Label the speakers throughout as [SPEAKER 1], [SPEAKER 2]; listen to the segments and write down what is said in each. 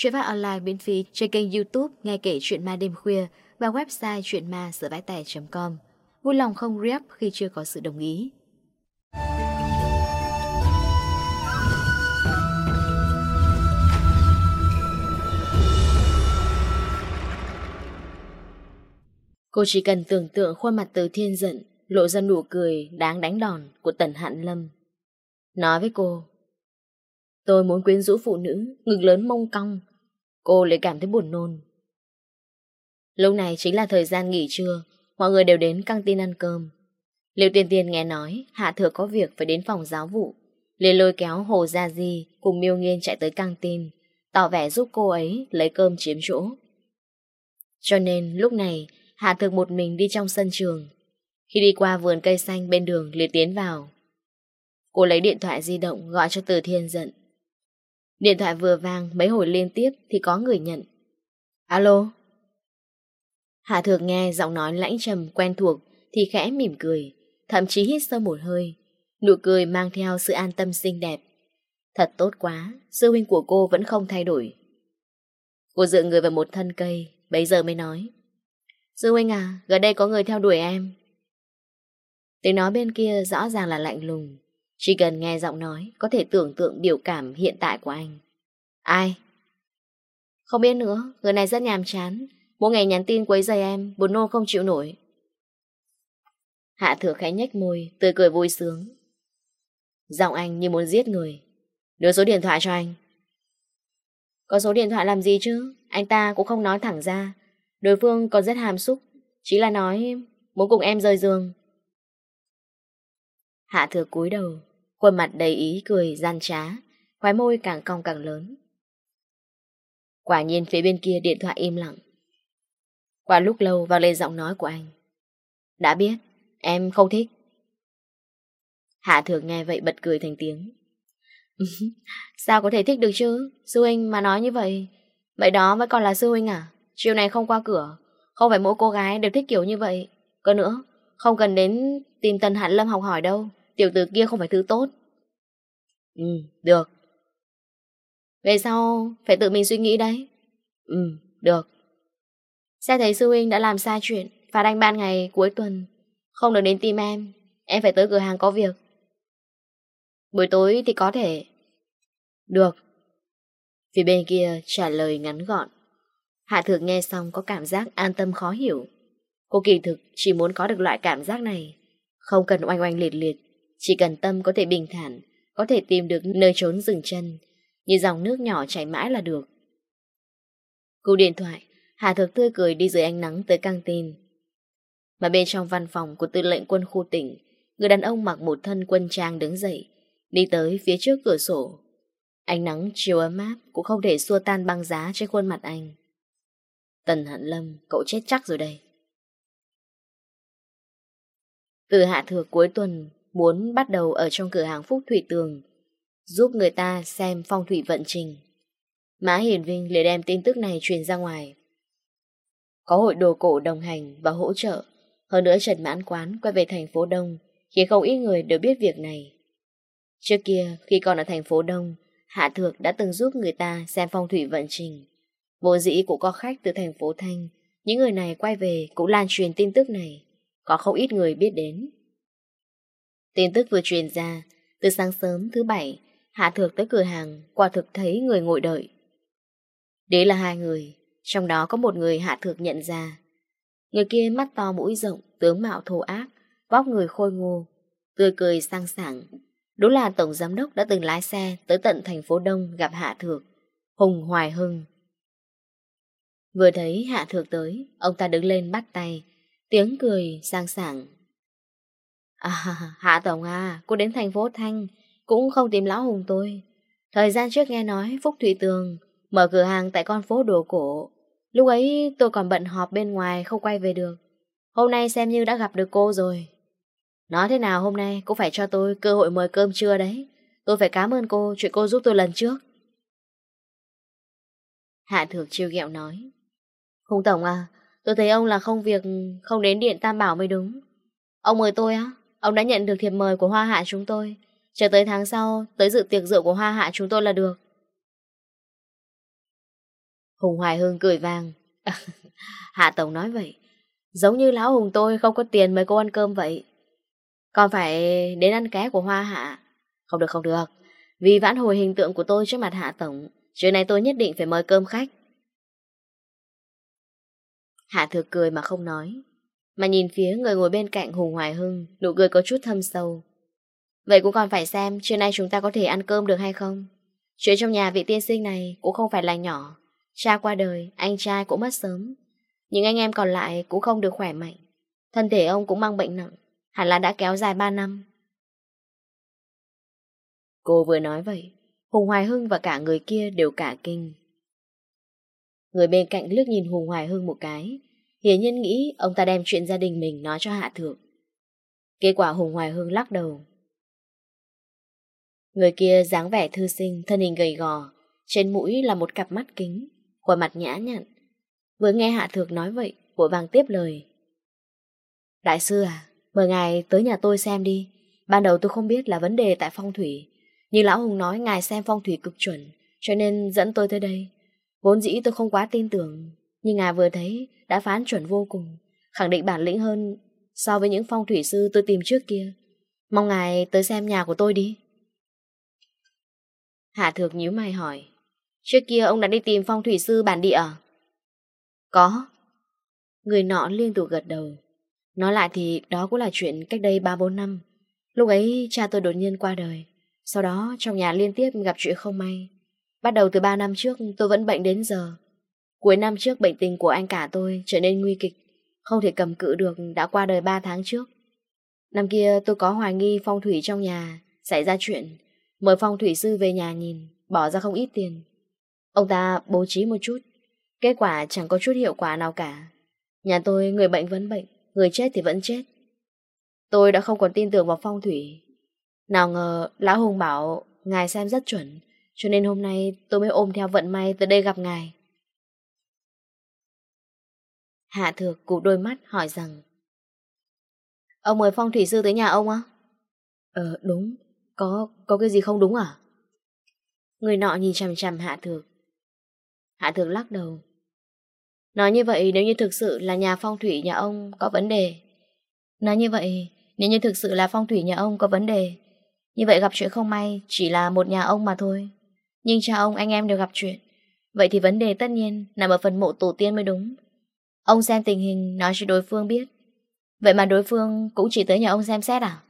[SPEAKER 1] Chuyện phát online miễn phí trên kênh youtube Nghe kể chuyện ma đêm khuya Và website chuyenma com Vui lòng không rep khi chưa có sự đồng ý Cô chỉ cần tưởng tượng khuôn mặt từ thiên giận lộ ra nụ cười đáng đánh đòn của Tần Hạn Lâm. Nói với cô, tôi muốn quyến rũ phụ nữ, ngực lớn mông cong, Cô lại cảm thấy buồn nôn. Lúc này chính là thời gian nghỉ trưa, mọi người đều đến căng tin ăn cơm. Liệu tiên tiên nghe nói Hạ Thừa có việc phải đến phòng giáo vụ, liền lôi kéo Hồ Gia Di cùng Miêu Nghiên chạy tới căng tin, tỏ vẻ giúp cô ấy lấy cơm chiếm chỗ. Cho nên lúc này Hạ thừa một mình đi trong sân trường. Khi đi qua vườn cây xanh bên đường liền tiến vào. Cô lấy điện thoại di động gọi cho Từ Thiên giận. Điện thoại vừa vang mấy hồi liên tiếp thì có người nhận. Alo? Hạ thược nghe giọng nói lãnh trầm quen thuộc thì khẽ mỉm cười, thậm chí hít sâu một hơi. Nụ cười mang theo sự an tâm xinh đẹp. Thật tốt quá, sư huynh của cô vẫn không thay đổi. Cô dựa người vào một thân cây, bấy giờ mới nói. Sư huynh à, gần đây có người theo đuổi em. Tiếng nói bên kia rõ ràng là lạnh lùng, chỉ cần nghe giọng nói, có thể tưởng tượng biểu cảm hiện tại của anh. Ai? Không biết nữa, người này rất nhàm chán. Mỗi ngày nhắn tin quấy giày em, buồn nô không chịu nổi. Hạ thừa khẽ nhếch môi, tươi cười vui sướng. Giọng anh như muốn giết người. Đưa số điện thoại cho anh. Có số điện thoại làm gì chứ? Anh ta cũng không nói thẳng ra. Đối phương còn rất hàm xúc. Chỉ là nói muốn cùng em rời giường. Hạ thừa cúi đầu, khuôn mặt đầy ý cười gian trá, khóe môi càng cong càng lớn. Quả nhiên phía bên kia điện thoại im lặng. Qua lúc lâu vang lên giọng nói của anh. Đã biết, em không thích. Hạ thường nghe vậy bật cười thành tiếng. Sao có thể thích được chứ? Sư huynh mà nói như vậy. Vậy đó mới còn là sư huynh à? Chiều này không qua cửa. Không phải mỗi cô gái đều thích kiểu như vậy. Còn nữa, không cần đến tìm Tần Hạn Lâm học hỏi đâu. Tiểu tử kia không phải thứ tốt. Ừ, được. Về sau phải tự mình suy nghĩ đấy. Ừ, được. Xe thấy sư huynh đã làm sai chuyện Phạt anh ban ngày cuối tuần. Không được đến tìm em Em phải tới cửa hàng có việc. Buổi tối thì có thể. Được. Phía bên kia trả lời ngắn gọn. Hạ thược nghe xong có cảm giác an tâm khó hiểu. Cô kỳ thực chỉ muốn có được loại cảm giác này Không cần oanh oanh liệt liệt. Chỉ cần tâm có thể bình thản, có thể tìm được nơi trốn dừng chân, như dòng nước nhỏ chảy mãi là được. Cú điện thoại, Hà Thược tươi cười đi dưới ánh nắng tới căng tin. Mà bên trong văn phòng của tư lệnh quân khu tỉnh, người đàn ông mặc một thân quân trang đứng dậy, đi tới phía trước cửa sổ. Ánh nắng chiều ấm áp cũng không thể xua tan băng giá trên khuôn mặt anh. Tần Hận Lâm, cậu chết chắc rồi đây. Từ hạ thừa cuối tuần, muốn bắt đầu ở trong cửa hàng Phúc Thủy Tường, giúp người ta xem phong thủy vận trình. Mã hiền Vinh liền đem tin tức này truyền ra ngoài. Có hội đồ cổ đồng hành và hỗ trợ, hơn nữa Trần Mãn Quán quay về thành phố Đông, khiến không ít người đều biết việc này. Trước kia, khi còn ở thành phố Đông, Hạ Thược đã từng giúp người ta xem phong thủy vận trình. Vô dĩ cũng có khách từ thành phố Thanh, những người này quay về cũng lan truyền tin tức này, có không ít người biết đến. Tin tức vừa truyền ra, từ sáng sớm thứ bảy, Hạ Thược tới cửa hàng, quả thực thấy người ngồi đợi. Đấy là hai người, trong đó có một người Hạ Thược nhận ra. Người kia mắt to mũi rộng, tướng mạo thô ác, vóc người khôi ngô, tươi cười sang sảng. Đúng là Tổng Giám Đốc đã từng lái xe tới tận thành phố Đông gặp Hạ Thược, Hùng Hoài Hưng. Vừa thấy Hạ Thược tới, ông ta đứng lên bắt tay, tiếng cười sang sảng À, Hạ Tổng à, cô đến thành phố Thanh, cũng không tìm Lão Hùng tôi. Thời gian trước nghe nói Phúc Thụy Tường mở cửa hàng tại con phố đồ cổ. Lúc ấy tôi còn bận họp bên ngoài không quay về được. Hôm nay xem như đã gặp được cô rồi. Nói thế nào hôm nay cũng phải cho tôi cơ hội mời cơm trưa đấy. Tôi phải cảm ơn cô chuyện cô giúp tôi lần trước. Hạ Thược chiêu ghẹo nói. Hùng Tổng à, tôi thấy ông là không việc không đến điện Tam Bảo mới đúng. Ông mời tôi á? Ông đã nhận được thiệp mời của Hoa Hạ chúng tôi. Chờ tới tháng sau, Tới dự tiệc rượu của Hoa Hạ chúng tôi là được. Hùng Hoài Hương cười vàng. Hạ Tổng nói vậy, Giống như lão Hùng tôi không có tiền mời cô ăn cơm vậy. Còn phải đến ăn ké của Hoa Hạ. Không được không được. Vì vãn hồi hình tượng của tôi trước mặt Hạ Tổng Chuyện này tôi nhất định phải mời cơm khách. Hạ Thừa cười mà không nói. Mà nhìn phía người ngồi bên cạnh Hùng Hoài Hưng Nụ cười có chút thâm sâu. Vậy cũng còn phải xem Trưa nay chúng ta có thể ăn cơm được hay không? Chuyện trong nhà vị tiên sinh này Cũng không phải là nhỏ. Cha qua đời, anh trai cũng mất sớm. Những anh em còn lại cũng không được khỏe mạnh. Thân thể ông cũng mang bệnh nặng Hẳn là đã kéo dài 3 năm. Cô vừa nói vậy Hùng Hoài Hưng và cả người kia đều cả kinh. Người bên cạnh lướt nhìn Hùng Hoài Hưng một cái Hiển nhiên nghĩ ông ta đem chuyện gia đình mình nói cho Hạ thượng. Kết quả Hùng Hoài Hương lắc đầu. Người kia dáng vẻ thư sinh, thân hình gầy gò, trên mũi là một cặp mắt kính, khuôn mặt nhã nhặn. Vừa nghe Hạ thượng nói vậy, vội vàng tiếp lời. Đại sư à, mời ngài tới nhà tôi xem đi. Ban đầu tôi không biết là vấn đề tại phong thủy. Nhưng Lão Hùng nói ngài xem phong thủy cực chuẩn, cho nên dẫn tôi tới đây. Vốn dĩ tôi không quá tin tưởng, nhưng ngài vừa thấy đã phán chuẩn vô cùng, khẳng định bản lĩnh hơn so với những phong thủy sư tôi tìm trước kia. Mong ngài tới xem nhà của tôi đi. Hạ thược nhíu mày hỏi, trước kia ông đã đi tìm phong thủy sư bản địa? À? Có. Người nọ liên tục gật đầu. Nói lại thì đó cũng là chuyện cách đây 3-4 năm. Lúc ấy cha tôi đột nhiên qua đời. Sau đó trong nhà liên tiếp gặp chuyện không may. Bắt đầu từ 3 năm trước tôi vẫn bệnh đến giờ. Cuối năm trước bệnh tình của anh cả tôi trở nên nguy kịch, không thể cầm cự được đã qua đời 3 tháng trước. Năm kia tôi có hoài nghi phong thủy trong nhà, xảy ra chuyện, mời phong thủy sư về nhà nhìn, bỏ ra không ít tiền. Ông ta bố trí một chút, kết quả chẳng có chút hiệu quả nào cả. Nhà tôi người bệnh vẫn bệnh, người chết thì vẫn chết. Tôi đã không còn tin tưởng vào phong thủy. Nào ngờ Lão Hùng bảo ngài xem rất chuẩn, cho nên hôm nay tôi mới ôm theo vận may tới đây gặp ngài. Hạ Thược cụ đôi mắt hỏi rằng Ông mời phong thủy sư tới nhà ông á? Ờ đúng, có có cái gì không đúng à? Người nọ nhìn chằm chằm Hạ Thược. Hạ Thược lắc đầu. Nói như vậy nếu như thực sự là nhà phong thủy nhà ông có vấn đề. Nói như vậy nếu như thực sự là phong thủy nhà ông có vấn đề. Như vậy gặp chuyện không may chỉ là một nhà ông mà thôi. Nhưng cha ông anh em đều gặp chuyện. Vậy thì vấn đề tất nhiên nằm ở phần mộ tổ tiên mới đúng. Ông xem tình hình nói cho đối phương biết. Vậy mà đối phương cũng chỉ tới nhà ông xem xét à?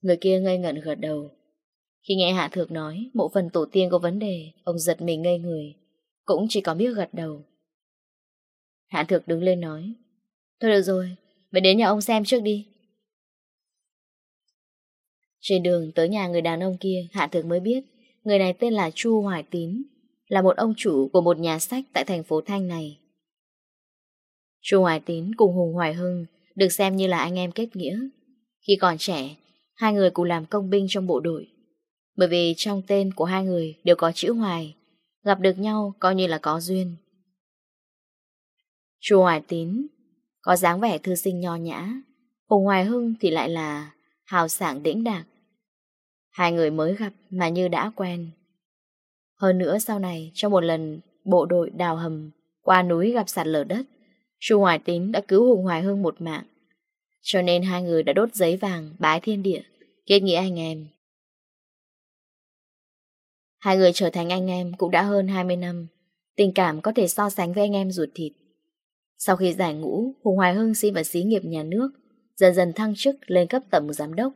[SPEAKER 1] Người kia ngây ngẩn gật đầu. Khi nghe Hạ Thược nói Mộ phần tổ tiên có vấn đề Ông giật mình ngây người Cũng chỉ có biết gật đầu. Hạ Thược đứng lên nói Thôi được rồi, vậy đến nhà ông xem trước đi. Trên đường tới nhà người đàn ông kia Hạ Thược mới biết Người này tên là Chu Hoài Tín Là một ông chủ của một nhà sách tại thành phố Thanh này. Chu Hoài Tín cùng Hùng Hoài Hưng được xem như là anh em kết nghĩa. Khi còn trẻ, hai người cùng làm công binh trong bộ đội. Bởi vì trong tên của hai người đều có chữ Hoài, gặp được nhau coi như là có duyên. Chu Hoài Tín có dáng vẻ thư sinh nho nhã, Hùng Hoài Hưng thì lại là hào sảng đĩnh đạc. Hai người mới gặp mà như đã quen. Hơn nữa sau này, trong một lần bộ đội đào hầm qua núi gặp sạt lở đất, Chu Hoài Tính đã cứu Hùng Hoài Hưng một mạng. Cho nên hai người đã đốt giấy vàng bái thiên địa, kết nghĩa anh em. Hai người trở thành anh em cũng đã hơn 20 năm, tình cảm có thể so sánh với anh em ruột thịt. Sau khi giải ngũ, Hùng Hoài Hưng xin vào xí nghiệp nhà nước, dần dần thăng chức lên cấp tổng giám đốc.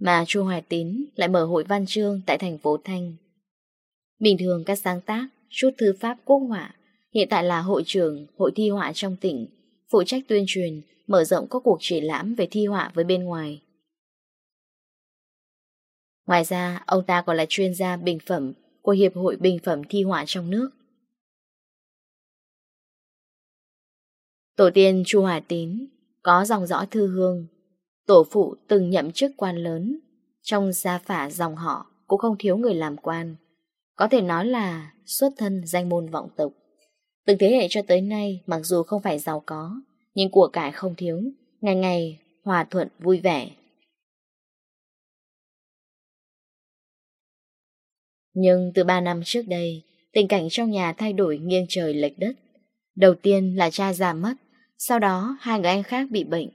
[SPEAKER 1] Mà Chu Hoài Tín lại mở hội văn chương tại thành phố Thanh. Bình thường các sáng tác, chút thư pháp quốc họa Hiện tại là hội trưởng hội thi họa trong tỉnh, phụ trách tuyên truyền, mở rộng các cuộc triển lãm về thi họa với bên ngoài. Ngoài ra, ông ta còn là chuyên gia bình phẩm của Hiệp hội Bình phẩm Thi họa trong nước. Tổ tiên Chu Hòa Tín có dòng dõi thư hương, tổ phụ từng nhậm chức quan lớn, trong gia phả dòng họ cũng không thiếu người làm quan, có thể nói là xuất thân danh môn vọng tộc. Từng thế hệ cho tới nay, mặc dù không phải giàu có, nhưng của cải không thiếu, ngày ngày hòa thuận vui vẻ. Nhưng từ 3 năm trước đây, tình cảnh trong nhà thay đổi nghiêng trời lệch đất. Đầu tiên là cha già mất, sau đó hai người anh khác bị bệnh.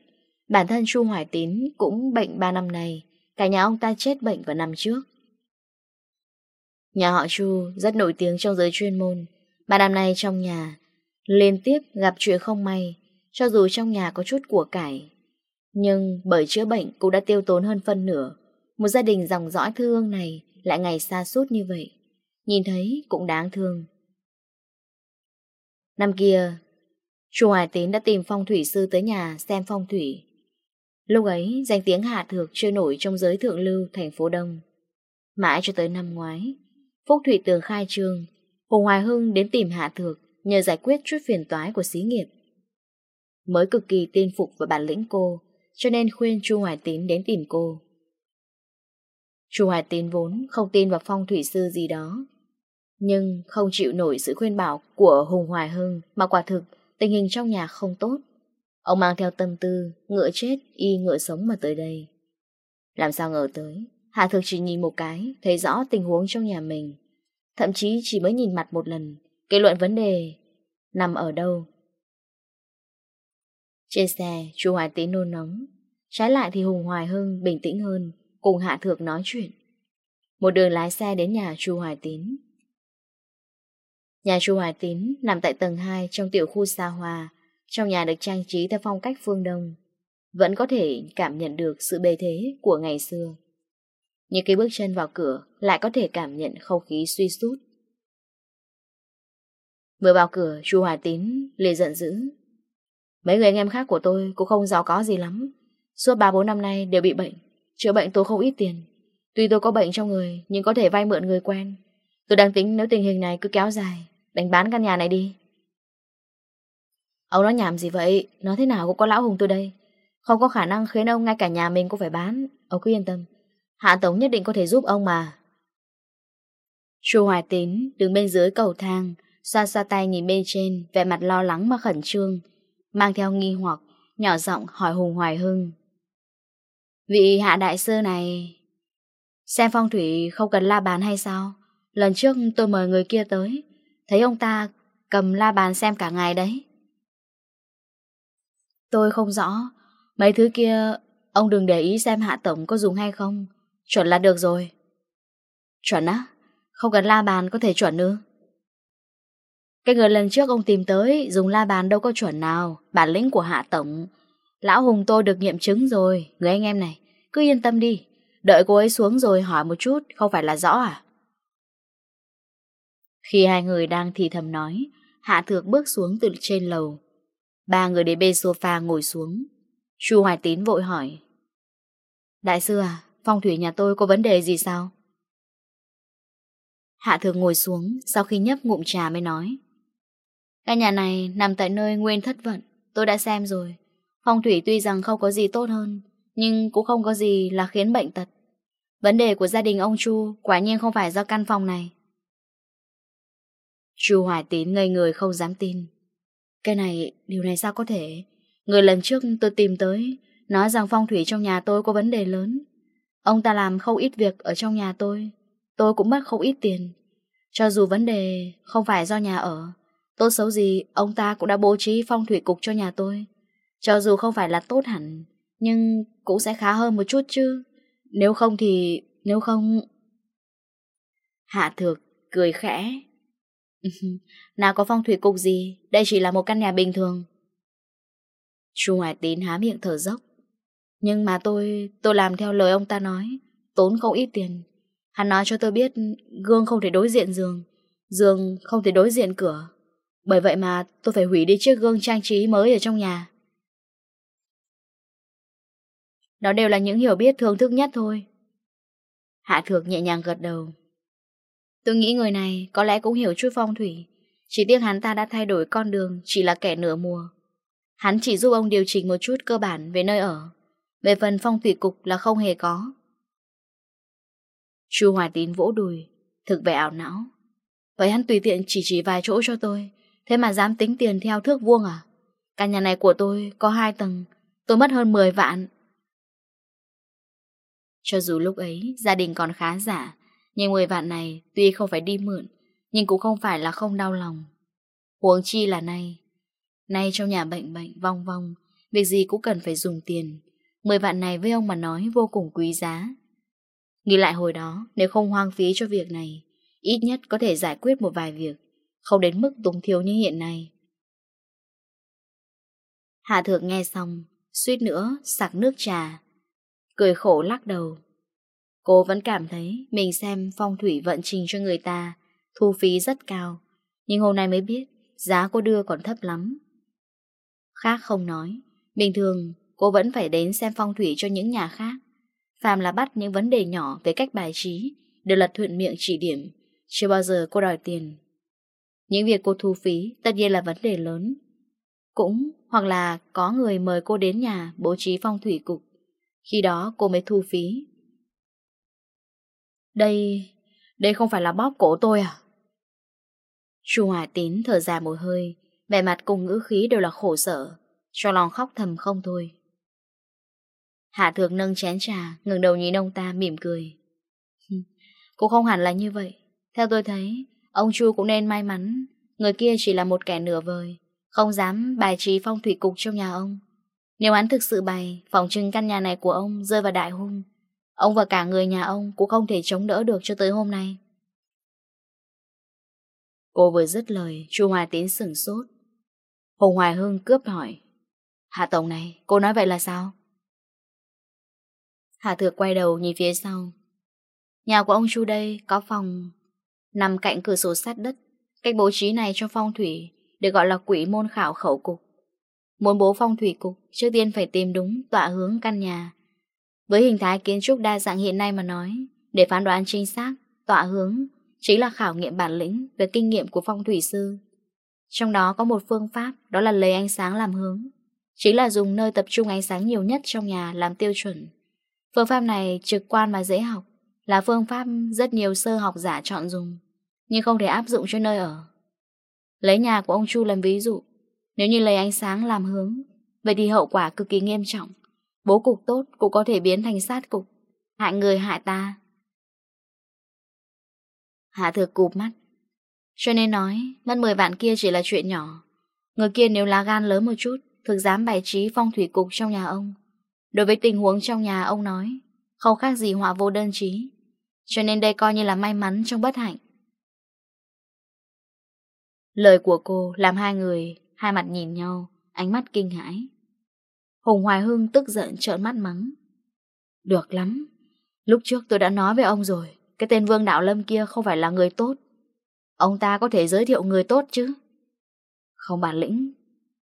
[SPEAKER 1] Bản thân Chu Hoài Tín cũng bệnh 3 năm nay, cả nhà ông ta chết bệnh vào năm trước. Nhà họ Chu rất nổi tiếng trong giới chuyên môn, bà đàm này trong nhà, Liên tiếp gặp chuyện không may, Cho dù trong nhà có chút của cải. Nhưng bởi chữa bệnh cũng đã tiêu tốn hơn phân nửa. Một gia đình dòng dõi thương này Lại ngày xa suốt như vậy. Nhìn thấy cũng đáng thương. Năm kia, Chu Hoài Tín đã tìm phong thủy sư tới nhà xem phong thủy. Lúc ấy, danh tiếng Hạ Thược chưa nổi trong giới thượng lưu thành phố Đông. Mãi cho tới năm ngoái, Phúc Thủy Tường khai trương Hùng Hoài Hưng đến tìm Hạ Thược nhờ giải quyết chút phiền toái của xí nghiệp. Mới cực kỳ tin phục vào bản lĩnh cô, cho nên khuyên Chu Hoài Tín đến tìm cô. Chu Hoài Tín vốn không tin vào phong thủy sư gì đó, nhưng không chịu nổi sự khuyên bảo của Hùng Hoài Hưng mà quả thực tình hình trong nhà không tốt. Ông mang theo tâm tư, ngựa chết, y ngựa sống mà tới đây. Làm sao ngờ tới, Hạ Thược chỉ nhìn một cái, thấy rõ tình huống trong nhà mình thậm chí chỉ mới nhìn mặt một lần, kết luận vấn đề nằm ở đâu. Trên xe, chú Hoài Tý nôn nóng, trái lại thì Hùng Hoài Hưng bình tĩnh hơn, cùng Hạ Thược nói chuyện. Một đường lái xe đến nhà Chu Hoài Tín. Nhà Chu Hoài Tín nằm tại tầng 2 trong tiểu khu xa hoa, trong nhà được trang trí theo phong cách phương Đông. Vẫn có thể cảm nhận được sự bề thế của ngày xưa. Nhưng cái bước chân vào cửa Lại có thể cảm nhận không khí suy sút. Vừa vào cửa, Chu Hòa Tín liền giận dữ. Mấy người anh em khác của tôi Cũng không giàu có gì lắm. Suốt 3-4 năm nay đều bị bệnh, Chữa bệnh tôi không ít tiền. Tuy tôi có bệnh trong người, Nhưng có thể vay mượn người quen. Tôi đang tính nếu tình hình này cứ kéo dài, Đánh bán căn nhà này đi. Ông nói nhảm gì vậy? Nói thế nào cũng có lão hùng tôi đây. Không có khả năng khiến ông ngay cả nhà mình cũng phải bán. Ông cứ yên tâm. Hạ Tống nhất định có thể giúp ông mà. Chu Hoài Tín đứng bên dưới cầu thang, xoa xoa tay nhìn bên trên, vẻ mặt lo lắng mà khẩn trương, mang theo nghi hoặc, nhỏ giọng hỏi Hùng Hoài Hưng. Vị hạ đại sư này, xem phong thủy không cần la bàn hay sao? Lần trước tôi mời người kia tới, thấy ông ta cầm la bàn xem cả ngày đấy. Tôi không rõ, mấy thứ kia ông đừng để ý xem hạ tổng có dùng hay không. Chuẩn là được rồi. Chuẩn á? Không cần la bàn có thể chuẩn ư? Cái người lần trước ông tìm tới dùng la bàn đâu có chuẩn nào, bản lĩnh của Hạ Tổng. Lão Hùng tôi được nghiệm chứng rồi, người anh em này, cứ yên tâm đi. Đợi cô ấy xuống rồi hỏi một chút, không phải là rõ à? Khi hai người đang thì thầm nói, Hạ Thược bước xuống từ trên lầu. Ba người đến bên sofa ngồi xuống. Chu Hoài Tín vội hỏi. Đại sư à, Phong thủy nhà tôi có vấn đề gì sao? Hạ thường ngồi xuống sau khi nhấp ngụm trà mới nói. Căn nhà này nằm tại nơi nguyên thất vận, tôi đã xem rồi. Phong thủy tuy rằng không có gì tốt hơn, nhưng cũng không có gì là khiến bệnh tật. Vấn đề của gia đình ông Chu quả nhiên không phải do căn phòng này. Chu Hoài Tín ngây người không dám tin. Cái này, điều này sao có thể? Người lần trước tôi tìm tới, nói rằng phong thủy trong nhà tôi có vấn đề lớn. Ông ta làm không ít việc ở trong nhà tôi. Tôi cũng mất không ít tiền. Cho dù vấn đề không phải do nhà ở, Tốt xấu gì, Ông ta cũng đã bố trí phong thủy cục cho nhà tôi. Cho dù không phải là tốt hẳn, Nhưng cũng sẽ khá hơn một chút chứ. Nếu không thì, Nếu không Hạ thược cười khẽ. Nào có phong thủy cục gì? Đây chỉ là một căn nhà bình thường. Chu ngoại Tín há miệng thở dốc. Nhưng mà tôi, tôi làm theo lời ông ta nói, tốn không ít tiền. Hắn nói cho tôi biết gương không thể đối diện giường, giường không thể đối diện cửa. Bởi vậy mà tôi phải hủy đi chiếc gương trang trí mới ở trong nhà. Đó đều là những hiểu biết thường thức nhất thôi. Hạ thược nhẹ nhàng gật đầu. Tôi nghĩ người này có lẽ cũng hiểu chút phong thủy. Chỉ tiếc hắn ta đã thay đổi con đường chỉ là kẻ nửa mùa. Hắn chỉ giúp ông điều chỉnh một chút cơ bản về nơi ở. Về phần phong thủy cục là không hề có. Chu Hòa Tín vỗ đùi, Thực vẻ ảo não. Vậy hắn tùy tiện chỉ chỉ vài chỗ cho tôi, Thế mà dám tính tiền theo thước vuông à? Căn nhà này của tôi có hai tầng, Tôi mất hơn 10 vạn. Cho dù lúc ấy gia đình còn khá giả, Nhưng 10 vạn này tuy không phải đi mượn, Nhưng cũng không phải là không đau lòng. Huống chi là nay Nay trong nhà bệnh bệnh vong vong, Việc gì cũng cần phải dùng tiền 10 vạn này với ông mà nói vô cùng quý giá. Nghĩ lại hồi đó, nếu không hoang phí cho việc này, ít nhất có thể giải quyết một vài việc, không đến mức túng thiếu như hiện nay. Hạ thượng nghe xong, suýt nữa sặc nước trà, cười khổ lắc đầu. Cô vẫn cảm thấy mình xem phong thủy vận trình cho người ta, thu phí rất cao, nhưng hôm nay mới biết giá cô đưa còn thấp lắm. Khác không nói, bình thường cô vẫn phải đến xem phong thủy cho những nhà khác. Phàm là bắt những vấn đề nhỏ về cách bài trí, đều lật thuận miệng chỉ điểm, chưa bao giờ cô đòi tiền. Những việc cô thu phí tất nhiên là vấn đề lớn. Cũng hoặc là có người mời cô đến nhà bố trí phong thủy cục, khi đó cô mới thu phí. Đây, đây không phải là bóp cổ tôi à? Chu Hòa Tín thở dài một hơi, vẻ mặt cùng ngữ khí đều là khổ sở, cho lòng khóc thầm không thôi. Hạ thược nâng chén trà ngừng đầu nhìn ông ta mỉm cười. Cũng không hẳn là như vậy. Theo tôi thấy Ông Chu cũng nên may mắn. Người kia chỉ là một kẻ nửa vời Không dám bài trí phong thủy cục trong nhà ông. Nếu hắn thực sự bày Phòng trưng căn nhà này của ông rơi vào đại hung Ông và cả người nhà ông Cũng không thể chống đỡ được cho tới hôm nay. Cô vừa dứt lời Chu Hòa Tín sửng sốt. Hùng Hoài Hương cướp hỏi Hạ Tổng này, cô nói vậy là sao? Hà Thược quay đầu nhìn phía sau. Nhà của ông chu đây có phòng nằm cạnh cửa sổ sát đất. Cách bố trí này trong phong thủy được gọi là quỷ môn khảo khẩu cục. Muốn bố phong thủy cục, trước tiên phải tìm đúng tọa hướng căn nhà. Với hình thái kiến trúc đa dạng hiện nay mà nói, để phán đoán chính xác, tọa hướng chính là khảo nghiệm bản lĩnh về kinh nghiệm của phong thủy sư. Trong đó có một phương pháp đó là lấy ánh sáng làm hướng, chính là dùng nơi tập trung ánh sáng nhiều nhất trong nhà làm tiêu chuẩn. Phương pháp này trực quan và dễ học, là phương pháp rất nhiều sơ học giả chọn dùng, nhưng không thể áp dụng cho nơi ở. Lấy nhà của ông Chu làm ví dụ, nếu như lấy ánh sáng làm hướng, vậy thì hậu quả cực kỳ nghiêm trọng. Bố cục tốt cũng có thể biến thành sát cục, hại người hại ta. Hạ thừa cụp mắt, cho nên nói, mất 10 vạn kia chỉ là chuyện nhỏ. Người kia nếu lá gan lớn một chút, thực dám bày trí phong thủy cục trong nhà ông, Đối với tình huống trong nhà, ông nói, Không khác gì họa vô đơn trí Cho nên đây coi như là may mắn trong bất hạnh. Lời của cô làm hai người, Hai mặt nhìn nhau, Ánh mắt kinh hãi. Hùng Hoài Hưng tức giận trợn mắt mắng. Được lắm. Lúc trước tôi đã nói với ông rồi, Cái tên Vương Đạo Lâm kia không phải là người tốt. Ông ta có thể giới thiệu người tốt chứ? Không bản lĩnh.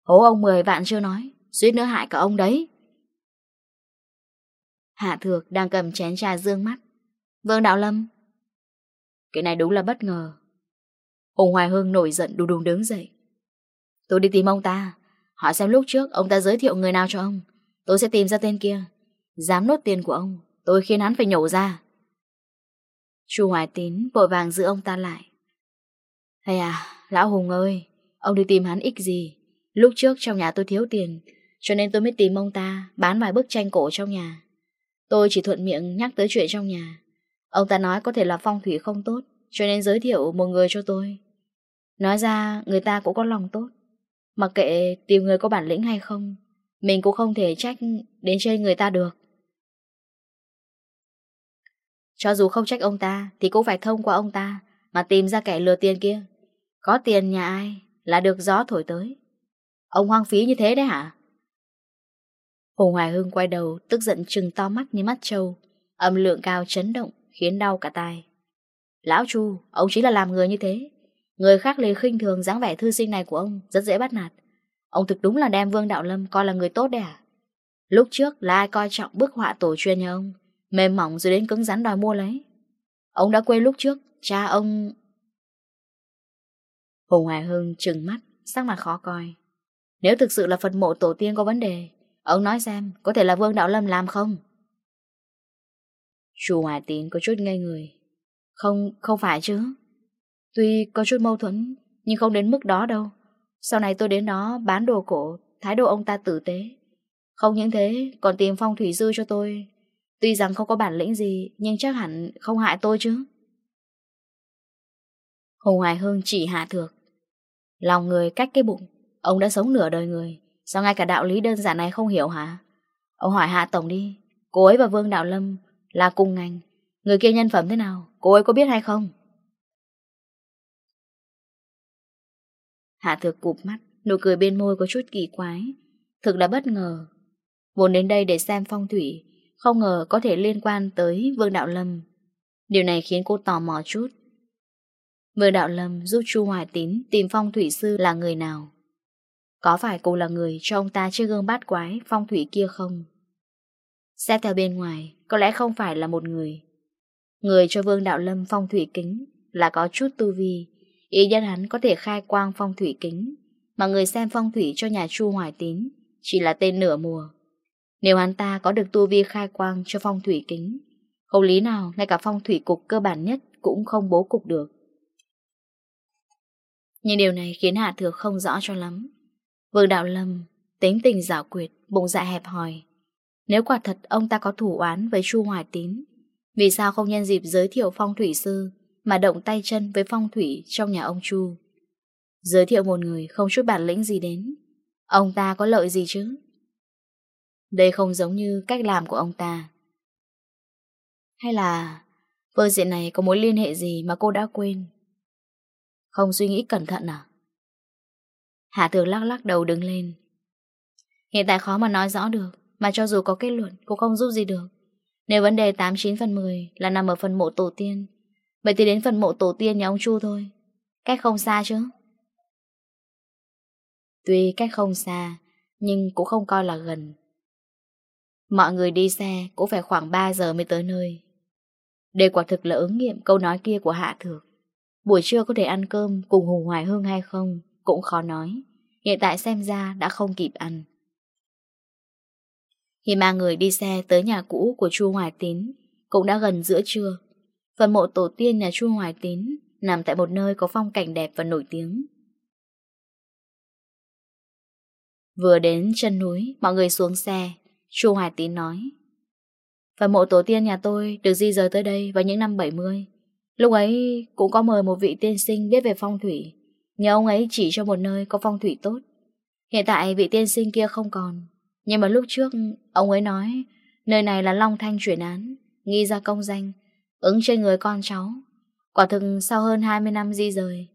[SPEAKER 1] Hố ông 10 vạn chưa nói, Suýt nữa hại cả ông đấy. Hạ Thược đang cầm chén trà dương mắt. Vương Đạo Lâm. Cái này đúng là bất ngờ. Hùng Hoài Hương nổi giận đùng đùng đứng dậy. Tôi đi tìm ông ta. Hỏi xem lúc trước ông ta giới thiệu người nào cho ông. Tôi sẽ tìm ra tên kia. Dám nốt tiền của ông. Tôi khiến hắn phải nhổ ra. Chu Hoài Tín vội vàng giữ ông ta lại. Hay à, Lão Hùng ơi, ông đi tìm hắn ích gì? Lúc trước trong nhà tôi thiếu tiền, cho nên tôi mới tìm ông ta bán vài bức tranh cổ trong nhà. Tôi chỉ thuận miệng nhắc tới chuyện trong nhà. Ông ta nói có thể là phong thủy không tốt, cho nên giới thiệu một người cho tôi. Nói ra người ta cũng có lòng tốt. Mặc kệ tìm người có bản lĩnh hay không, mình cũng không thể trách đến chơi người ta được. Cho dù không trách ông ta thì cũng phải thông qua ông ta mà tìm ra kẻ lừa tiền kia. Có tiền nhà ai là được gió thổi tới. Ông hoang phí như thế đấy hả? Hồ Hoài Hưng quay đầu, tức giận trừng to mắt như mắt trâu. Âm lượng cao chấn động, khiến đau cả tai. Lão Chu, ông chính là làm người như thế. Người khác lấy khinh thường dáng vẻ thư sinh này của ông, rất dễ bắt nạt. Ông thực đúng là đem Vương Đạo Lâm coi là người tốt đẻ. À? Lúc trước là ai coi trọng bức họa tổ chuyên nhà ông, mềm mỏng rồi đến cứng rắn đòi mua lấy. Ông đã quên lúc trước, cha ông... Hồ Hoài Hưng trừng mắt, sắc mặt khó coi. Nếu thực sự là Phật mộ tổ tiên có vấn đề, Ông nói xem có thể là Vương Đạo Lâm làm không? Chu Hòa Tín có chút ngây người. Không, không phải chứ. Tuy có chút mâu thuẫn, nhưng không đến mức đó đâu. Sau này tôi đến đó bán đồ cổ, thái độ ông ta tử tế. Không những thế, còn tìm phong thủy dư cho tôi. Tuy rằng không có bản lĩnh gì, nhưng chắc hẳn không hại tôi chứ. hùng Hoài Hương chỉ hạ thược. Lòng người cách cái bụng, ông đã sống nửa đời người. Sao ngay cả đạo lý đơn giản này không hiểu hả? Ông hỏi Hạ Tổng đi. Cô ấy và Vương Đạo Lâm là cùng ngành. Người kia nhân phẩm thế nào? Cô ấy có biết hay không? Hạ Thược cụp mắt, nụ cười bên môi có chút kỳ quái. Thực là bất ngờ. Muốn đến đây để xem phong thủy, không ngờ có thể liên quan tới Vương Đạo Lâm. Điều này khiến cô tò mò chút. Vương Đạo Lâm giúp Chu Hoài Tín tìm phong thủy sư là người nào. Có phải cô là người cho ông ta chiếc gương bát quái phong thủy kia không? Xét theo bên ngoài, có lẽ không phải là một người. Người cho Vương Đạo Lâm phong thủy kính là có chút tu vi, ý nhân hắn có thể khai quang phong thủy kính, mà người xem phong thủy cho nhà Chu Hoài Tín chỉ là tên nửa mùa. Nếu hắn ta có được tu vi khai quang cho phong thủy kính, không lý nào ngay cả phong thủy cục cơ bản nhất cũng không bố cục được. Nhưng điều này khiến Hạ Thược không rõ cho lắm. Vương Đạo Lâm tính tình giảo quyệt, bụng dạ hẹp hòi. Nếu quả thật ông ta có thủ oán với Chu Hoài Tín, vì sao không nhân dịp giới thiệu phong thủy sư mà động tay chân với phong thủy trong nhà ông Chu? Giới thiệu một người không chút bản lĩnh gì đến, ông ta có lợi gì chứ? Đây không giống như cách làm của ông ta. Hay là phương diện này có mối liên hệ gì mà cô đã quên? Không suy nghĩ cẩn thận à? Hạ tường lắc lắc đầu đứng lên. Hiện tại khó mà nói rõ được, Mà cho dù có kết luận cũng không giúp gì được. Nếu vấn đề 89 phần 10 Là nằm ở phần mộ tổ tiên, Vậy thì đến phần mộ tổ tiên nhà ông Chu thôi. Cách không xa chứ? Tuy cách không xa, Nhưng cũng không coi là gần. Mọi người đi xe Cũng phải khoảng 3 giờ mới tới nơi. Đây quả thực là ứng nghiệm câu nói kia của Hạ Thược. Buổi trưa có thể ăn cơm Cùng Hùng Hoài Hương hay không? cũng khó nói. Hiện tại xem ra đã không kịp ăn. Khi mang người đi xe tới nhà cũ của Chu Hoài Tín, cũng đã gần giữa trưa. Phần mộ tổ tiên nhà Chu Hoài Tín nằm tại một nơi có phong cảnh đẹp và nổi tiếng. Vừa đến chân núi, mọi người xuống xe, Chu Hoài Tín nói. Phần mộ tổ tiên nhà tôi được di rời tới đây vào những năm 70. Lúc ấy cũng có mời một vị tiên sinh biết về phong thủy. Nhờ ông ấy chỉ cho một nơi có phong thủy tốt. Hiện tại vị tiên sinh kia không còn. Nhưng mà lúc trước, Ông ấy nói, Nơi này là Long Thanh chuyển án, Nghi ra công danh, Ứng trên người con cháu. Quả thực sau hơn 20 năm di rời,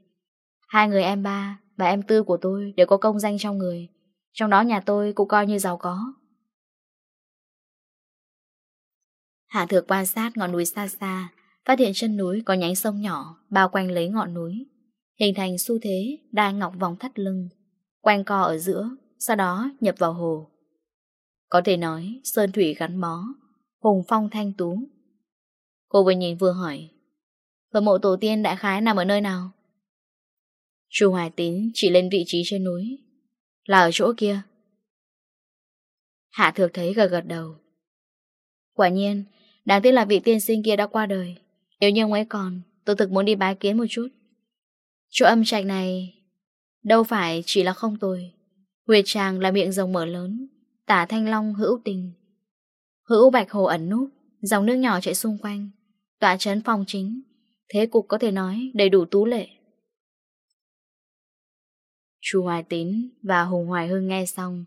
[SPEAKER 1] Hai người em ba và em tư của tôi Đều có công danh trong người. Trong đó nhà tôi cũng coi như giàu có. Hạ thược quan sát ngọn núi xa xa, Phát hiện chân núi có nhánh sông nhỏ Bao quanh lấy ngọn núi hình thành xu thế đai ngọc vòng thắt lưng, quanh co ở giữa, sau đó nhập vào hồ. Có thể nói sơn thủy gắn bó, hùng phong thanh tú. Cô vừa nhìn vừa hỏi, phần mộ tổ tiên đại khái nằm ở nơi nào? Chu Hoài Tín chỉ lên vị trí trên núi, là ở chỗ kia. Hạ thược thấy gật gật đầu. Quả nhiên, đáng tiếc là vị tiên sinh kia đã qua đời. Nếu như ông ấy còn, tôi thực muốn đi bái kiến một chút. Chỗ âm trạch này đâu phải chỉ là không tồi. Huyệt tràng là miệng rồng mở lớn, tả thanh long hữu tình. Hữu bạch hồ ẩn núp, dòng nước nhỏ chạy xung quanh, tọa trấn phòng chính. Thế cục có thể nói đầy đủ tú lệ. Chu Hoài Tín và Hùng Hoài hương nghe xong,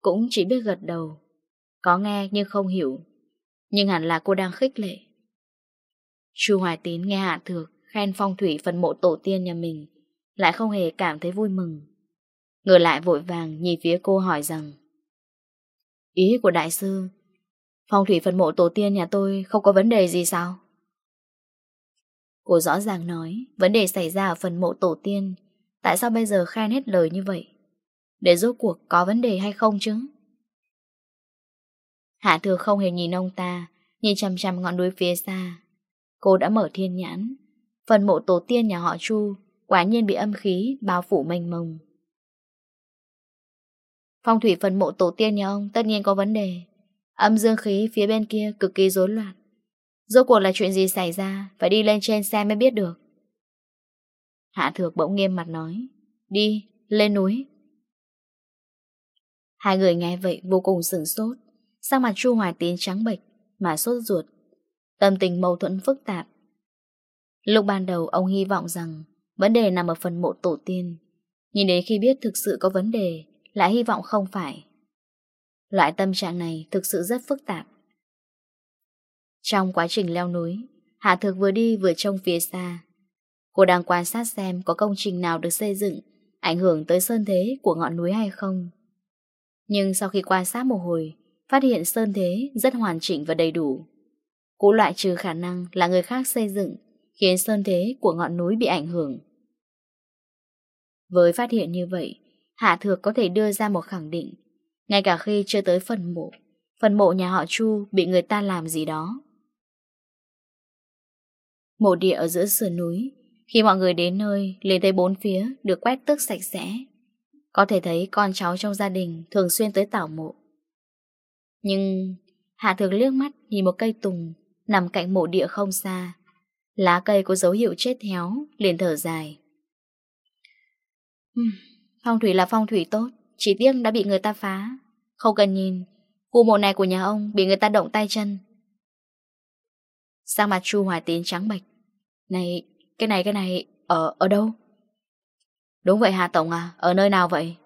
[SPEAKER 1] cũng chỉ biết gật đầu. Có nghe nhưng không hiểu, nhưng hẳn là cô đang khích lệ. Chu Hoài Tín nghe Hạ Thược khen phong thủy phần mộ tổ tiên nhà mình, lại không hề cảm thấy vui mừng. Ngược lại vội vàng nhìn phía cô hỏi rằng Ý của đại sư, phong thủy phần mộ tổ tiên nhà tôi không có vấn đề gì sao? Cô rõ ràng nói, vấn đề xảy ra ở phần mộ tổ tiên, tại sao bây giờ khen hết lời như vậy? Để rốt cuộc có vấn đề hay không chứ? Hạ thừa không hề nhìn ông ta, nhìn chằm chằm ngọn núi phía xa. Cô đã mở thiên nhãn, Phần mộ tổ tiên nhà họ Chu Quả nhiên bị âm khí bao phủ mênh mông. Phong thủy phần mộ tổ tiên nhà ông Tất nhiên có vấn đề. Âm dương khí phía bên kia cực kỳ rối loạn. Rốt cuộc là chuyện gì xảy ra? Phải đi lên trên xe mới biết được. Hạ thược bỗng nghiêm mặt nói Đi, lên núi. Hai người nghe vậy vô cùng sửng sốt. Sang mặt Chu Hoài Tín trắng bệch Mà sốt ruột. Tâm tình mâu thuẫn phức tạp. Lúc ban đầu ông hy vọng rằng vấn đề nằm ở phần mộ tổ tiên, nhưng đến khi biết thực sự có vấn đề, lại hy vọng không phải. Loại tâm trạng này thực sự rất phức tạp. Trong quá trình leo núi, Hạ Thực vừa đi vừa trông phía xa. Cô đang quan sát xem có công trình nào được xây dựng, ảnh hưởng tới sơn thế của ngọn núi hay không. Nhưng sau khi quan sát một hồi, phát hiện sơn thế rất hoàn chỉnh và đầy đủ. Cô loại trừ khả năng là người khác xây dựng, khiến sơn thế của ngọn núi bị ảnh hưởng. Với phát hiện như vậy, Hạ Thược có thể đưa ra một khẳng định, ngay cả khi chưa tới phần mộ, phần mộ nhà họ Chu bị người ta làm gì đó. Mộ địa ở giữa sườn núi, khi mọi người đến nơi, lên thấy bốn phía được quét tước sạch sẽ. Có thể thấy con cháu trong gia đình thường xuyên tới tảo mộ. Nhưng Hạ Thược liếc mắt nhìn một cây tùng nằm cạnh mộ địa không xa. Lá cây có dấu hiệu chết héo Liền thở dài. Uhm, Phong thủy là phong thủy tốt Chỉ tiếc đã bị người ta phá. Không cần nhìn Khu mộ này của nhà ông bị người ta động tay chân. Sang mặt Chu Hòa Tín trắng bạch Này, cái này cái này Ở, ở đâu? Đúng vậy Hà Tổng à, ở nơi nào vậy?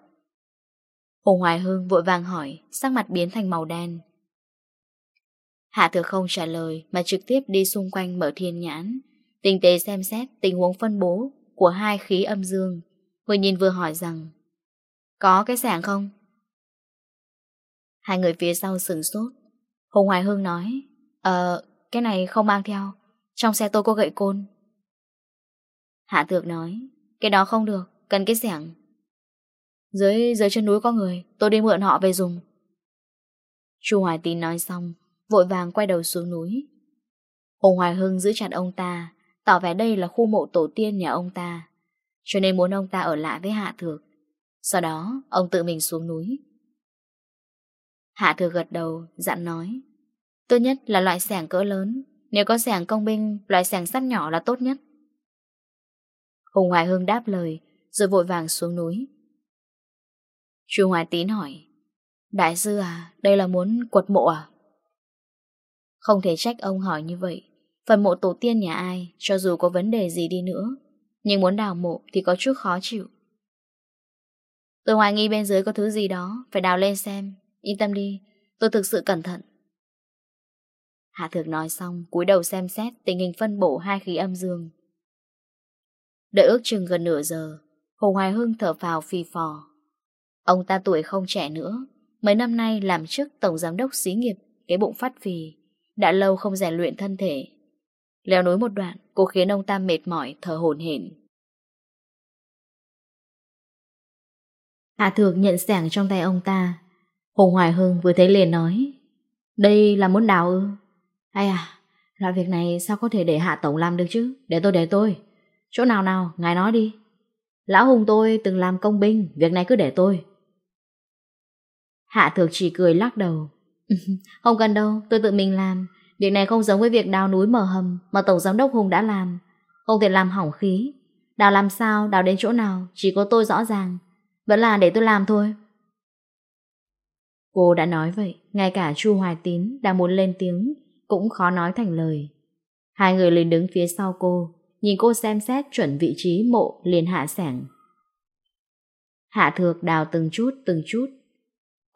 [SPEAKER 1] Hồ Hoài Hương vội vàng hỏi sang mặt biến thành màu đen. Hạ thừa không trả lời mà trực tiếp đi xung quanh mở thiên nhãn, tinh tế xem xét tình huống phân bố của hai khí âm dương. Vừa nhìn vừa hỏi rằng, có cái sảng không? Hai người phía sau sửng sốt. Hùng Hoài Hương nói, ờ, cái này không mang theo, trong xe tôi có gậy côn. Hạ thược nói, cái đó không được, cần cái sẻng. Dưới, dưới chân núi có người, tôi đi mượn họ về dùng. Chu Hoài Tín nói xong, Vội vàng quay đầu xuống núi. Hồ Hoài Hưng giữ chặt ông ta Tỏ vẻ đây là khu mộ tổ tiên nhà ông ta Cho nên muốn ông ta ở lại với Hạ Thược. Sau đó ông tự mình xuống núi. Hạ Thược gật đầu dặn nói Tốt nhất là loại sẻng cỡ lớn Nếu có sẻng công binh Loại sẻng sắt nhỏ là tốt nhất. Hùng Hoài Hưng đáp lời Rồi vội vàng xuống núi. Chu Hoài Tín hỏi Đại sư à, đây là muốn quật mộ à? Không thể trách ông hỏi như vậy. Phần mộ tổ tiên nhà ai, Cho dù có vấn đề gì đi nữa, Nhưng muốn đào mộ thì có chút khó chịu. Tôi hoài nghi bên dưới có thứ gì đó, Phải đào lên xem. Yên tâm đi, Tôi thực sự cẩn thận. Hạ thược nói xong, cúi đầu xem xét tình hình phân bổ hai khí âm dương. Đợi ước chừng gần nửa giờ, Hồ Hoài Hưng thở vào phì phò. Ông ta tuổi không trẻ nữa, Mấy năm nay làm chức Tổng Giám đốc xí nghiệp, Cái bụng phát phì. Đã lâu không rèn luyện thân thể. Leo núi một đoạn, Cô khiến ông ta mệt mỏi, thở hồn hển. Hạ Thược nhận sẻng trong tay ông ta. Hùng Hoài Hưng vừa thấy liền nói, Đây là muốn đào ư? Hay à Loại việc này sao có thể để Hạ Tổng làm được chứ? Để tôi để tôi. Chỗ nào nào, ngài nói đi. Lão Hùng tôi từng làm công binh, Việc này cứ để tôi. Hạ Thược chỉ cười lắc đầu. Không cần đâu, tôi tự mình làm. Việc này không giống với việc đào núi mở hầm Mà Tổng Giám Đốc Hùng đã làm. Không thể làm hỏng khí. Đào làm sao, đào đến chỗ nào Chỉ có tôi rõ ràng. Vẫn là để tôi làm thôi. Cô đã nói vậy Ngay cả Chu Hoài Tín đang muốn lên tiếng Cũng khó nói thành lời. Hai người liền đứng phía sau cô Nhìn cô xem xét chuẩn vị trí mộ liền hạ sẻng. Hạ thược đào từng chút từng chút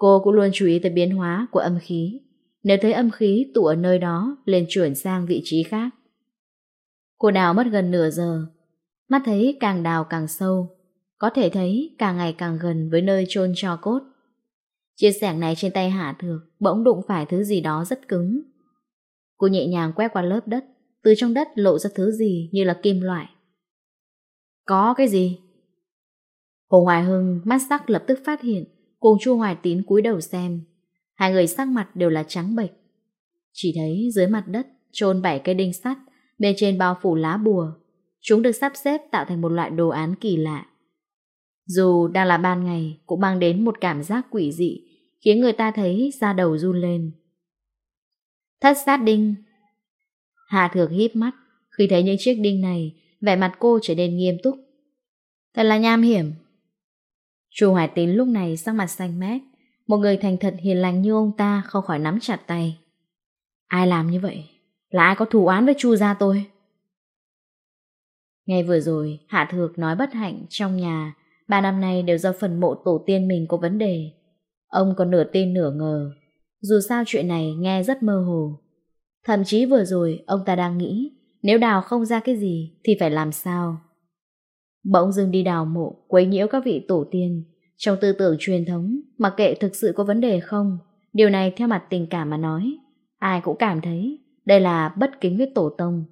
[SPEAKER 1] Cô cũng luôn chú ý tới biến hóa của âm khí. Nếu thấy âm khí tụ ở nơi đó, liền chuyển sang vị trí khác. Cô đào mất gần nửa giờ. Mắt thấy càng đào càng sâu, có thể thấy càng ngày càng gần với nơi chôn cho cốt. Chiếc sẻng này trên tay Hạ Thược bỗng đụng phải thứ gì đó rất cứng. Cô nhẹ nhàng quét qua lớp đất, từ trong đất lộ ra thứ gì như là kim loại. Có cái gì? Hồ Hoài Hưng mắt sắc lập tức phát hiện Cùng Chu Hoài Tín cúi đầu xem, hai người sắc mặt đều là trắng bệch. Chỉ thấy dưới mặt đất chôn bảy cây đinh sắt, bên trên bao phủ lá bùa. Chúng được sắp xếp tạo thành một loại đồ án kỳ lạ. Dù đang là ban ngày, cũng mang đến một cảm giác quỷ dị, khiến người ta thấy da đầu run lên. Thất sát đinh Hà Thược híp mắt, khi thấy những chiếc đinh này, vẻ mặt cô trở nên nghiêm túc. Thật là nham hiểm, Chu Hoài Tín lúc này sắc mặt xanh mét, một người thành thật hiền lành như ông ta không khỏi nắm chặt tay. Ai làm như vậy? Là ai có thù oán với Chu gia tôi? Ngay vừa rồi, Hạ Thược nói bất hạnh trong nhà, ba năm nay đều do phần mộ tổ tiên mình có vấn đề. Ông còn nửa tin nửa ngờ, dù sao chuyện này nghe rất mơ hồ. Thậm chí vừa rồi, ông ta đang nghĩ, nếu đào không ra cái gì thì phải làm sao? Bỗng dưng đi đào mộ, quấy nhiễu các vị tổ tiên. Trong tư tưởng truyền thống, mặc kệ thực sự có vấn đề không, điều này theo mặt tình cảm mà nói, ai cũng cảm thấy đây là bất kính với tổ tông.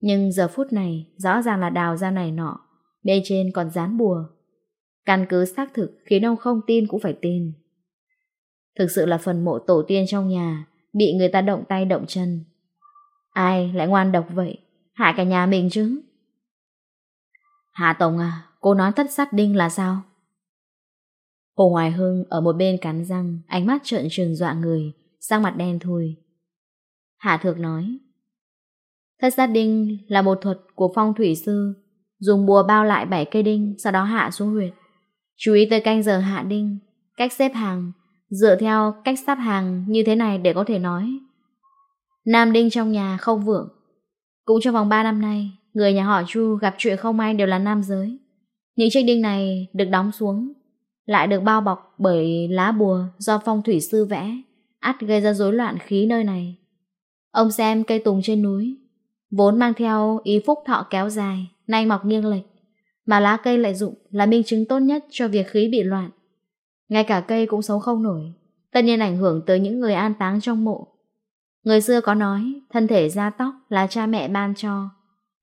[SPEAKER 1] Nhưng giờ phút này, rõ ràng là đào ra này nọ, bên trên còn dán bùa. Căn cứ xác thực khiến ông không tin cũng phải tin. Thực sự là phần mộ tổ tiên trong nhà, bị người ta động tay động chân. Ai lại ngoan độc vậy, hại cả nhà mình chứ? Hà Tổng à, cô nói thất sát đinh là sao? Hồ Hoài Hưng ở một bên cắn răng, ánh mắt trợn trừng dọa người, sang mặt đen thui. Hạ Thược nói, Thất sát đinh là một thuật của phong thủy sư, dùng bùa bao lại bảy cây đinh, sau đó hạ xuống huyệt. Chú ý tới canh giờ hạ đinh, cách xếp hàng, dựa theo cách sắp hàng như thế này để có thể nói. Nam đinh trong nhà không vượng, cũng trong vòng 3 năm nay, Người nhà họ Chu gặp chuyện không may đều là nam giới. Những chiếc đinh này được đóng xuống, lại được bao bọc bởi lá bùa do phong thủy sư vẽ, ắt gây ra rối loạn khí nơi này. Ông xem cây tùng trên núi, vốn mang theo ý phúc thọ kéo dài, nay mọc nghiêng lệch, mà lá cây lại dụng là minh chứng tốt nhất cho việc khí bị loạn. Ngay cả cây cũng sống không nổi, tất nhiên ảnh hưởng tới những người an táng trong mộ. Người xưa có nói, thân thể da tóc là cha mẹ ban cho,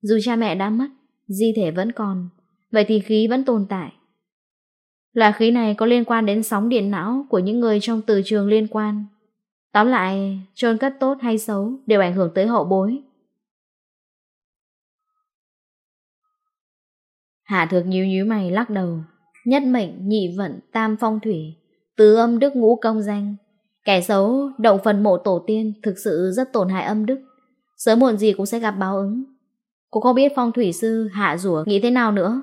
[SPEAKER 1] dù cha mẹ đã mất, di thể vẫn còn, vậy thì khí vẫn tồn tại. Loại khí này có liên quan đến sóng điện não của những người trong từ trường liên quan. Tóm lại, trôn cất tốt hay xấu đều ảnh hưởng tới hậu bối. Hạ thược nhíu nhíu mày lắc đầu, nhất mệnh, nhị vận, tam phong thủy, tứ âm đức ngũ công danh. Kẻ xấu, động phần mộ tổ tiên thực sự rất tổn hại âm đức, sớm muộn gì cũng sẽ gặp báo ứng. Cô không biết phong thủy sư hạ rủa nghĩ thế nào nữa.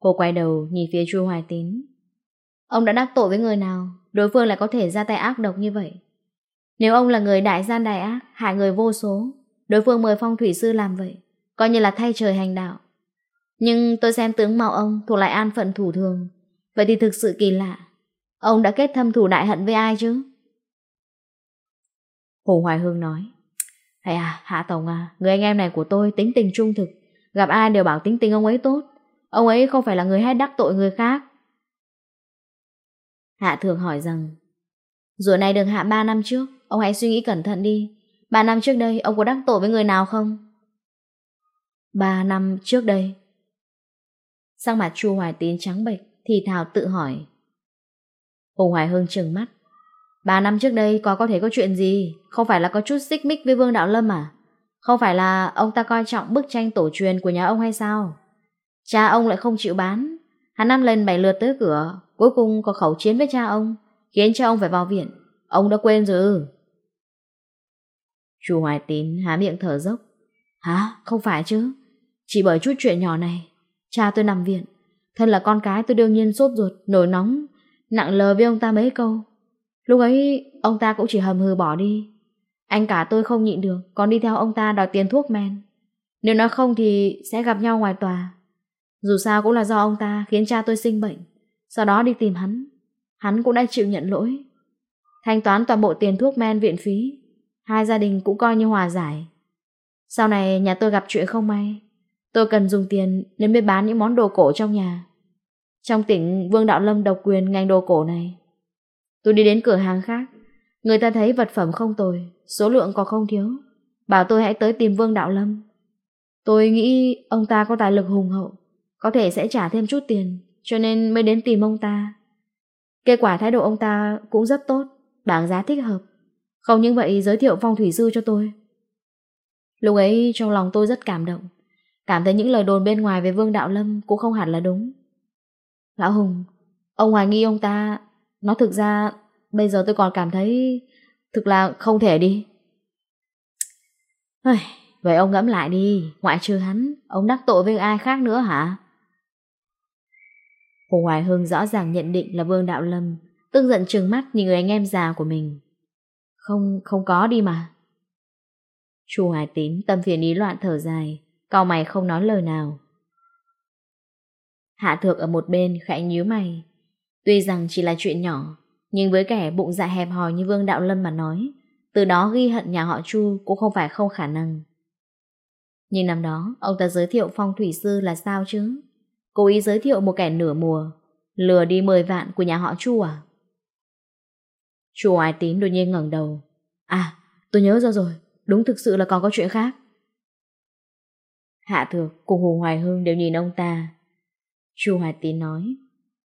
[SPEAKER 1] Cô quay đầu nhìn phía Chu Hoài Tín. Ông đã đắc tội với người nào, đối phương lại có thể ra tay ác độc như vậy. Nếu ông là người đại gian đại ác, hại người vô số, đối phương mời phong thủy sư làm vậy, coi như là thay trời hành đạo. Nhưng tôi xem tướng mạo ông thuộc lại an phận thủ thường, vậy thì thực sự kỳ lạ. Ông đã kết thâm thủ đại hận với ai chứ? Hồ Hoài Hương nói. Thầy à, Hạ Tổng à, người anh em này của tôi tính tình trung thực, gặp ai đều bảo tính tình ông ấy tốt. Ông ấy không phải là người hay đắc tội người khác. Hạ Thược hỏi rằng, rủa này được hạ 3 năm trước, ông hãy suy nghĩ cẩn thận đi. 3 năm trước đây, ông có đắc tội với người nào không? 3 năm trước đây. Sang mặt Chu Hoài Tín trắng bệch, thì thào tự hỏi. Hùng Hoài Hương trừng mắt, Ba năm trước đây có có thể có chuyện gì, không phải là có chút xích mích với Vương Đạo Lâm à? Không phải là ông ta coi trọng bức tranh tổ truyền của nhà ông hay sao? Cha ông lại không chịu bán, hắn năm lần bảy lượt tới cửa, cuối cùng có khẩu chiến với cha ông, khiến cho ông phải vào viện. Ông đã quên rồi Chu Hoài Tín há miệng thở dốc. Hả? Không phải chứ. Chỉ bởi chút chuyện nhỏ này, cha tôi nằm viện. Thân là con cái tôi đương nhiên sốt ruột, nổi nóng, nặng lờ với ông ta mấy câu. Lúc ấy, ông ta cũng chỉ hầm hừ bỏ đi. Anh cả tôi không nhịn được, Còn đi theo ông ta đòi tiền thuốc men. Nếu nói không thì sẽ gặp nhau ngoài tòa. Dù sao cũng là do ông ta Khiến cha tôi sinh bệnh. Sau đó đi tìm hắn. Hắn cũng đã chịu nhận lỗi. Thanh toán toàn bộ tiền thuốc men viện phí. Hai gia đình cũng coi như hòa giải. Sau này nhà tôi gặp chuyện không may. Tôi cần dùng tiền Nên mới bán những món đồ cổ trong nhà. Trong tỉnh Vương Đạo Lâm độc quyền ngành đồ cổ này Tôi đi đến cửa hàng khác. Người ta thấy vật phẩm không tồi, Số lượng còn không thiếu. Bảo tôi hãy tới tìm Vương Đạo Lâm. Tôi nghĩ ông ta có tài lực hùng hậu, Có thể sẽ trả thêm chút tiền, Cho nên mới đến tìm ông ta. Kết quả thái độ ông ta cũng rất tốt, Bảng giá thích hợp. Không những vậy, giới thiệu phong thủy sư cho tôi. Lúc ấy, trong lòng tôi rất cảm động. Cảm thấy những lời đồn bên ngoài về Vương Đạo Lâm Cũng không hẳn là đúng. Lão Hùng, Ông hoài nghi ông ta nó thực ra Bây giờ tôi còn cảm thấy Thực là không thể đi. Vậy ông ngẫm lại đi Ngoại trừ hắn Ông đắc tội với ai khác nữa hả? Hồ Hoài Hương rõ ràng nhận định là Vương Đạo Lâm Tức giận trừng mắt nhìn người anh em già của mình. Không, không có đi mà. Chu Hoài Tín tâm phiền ý loạn thở dài Cao mày không nói lời nào. Hạ thược ở một bên khẽ nhíu mày. Tuy rằng chỉ là chuyện nhỏ, nhưng với kẻ bụng dạ hẹp hòi như Vương Đạo Lâm mà nói, từ đó ghi hận nhà họ Chu cũng không phải không khả năng. Nhưng năm đó, ông ta giới thiệu phong thủy sư là sao chứ? Cố ý giới thiệu một kẻ nửa mùa, lừa đi 10 vạn của nhà họ Chu à? Chu Ái Tín đột nhiên ngẩng đầu. À, tôi nhớ ra rồi, đúng thực sự là còn có chuyện khác. Hạ Thược cùng Hồ Hoài Hương đều nhìn ông ta. Chu Hoài Tín nói,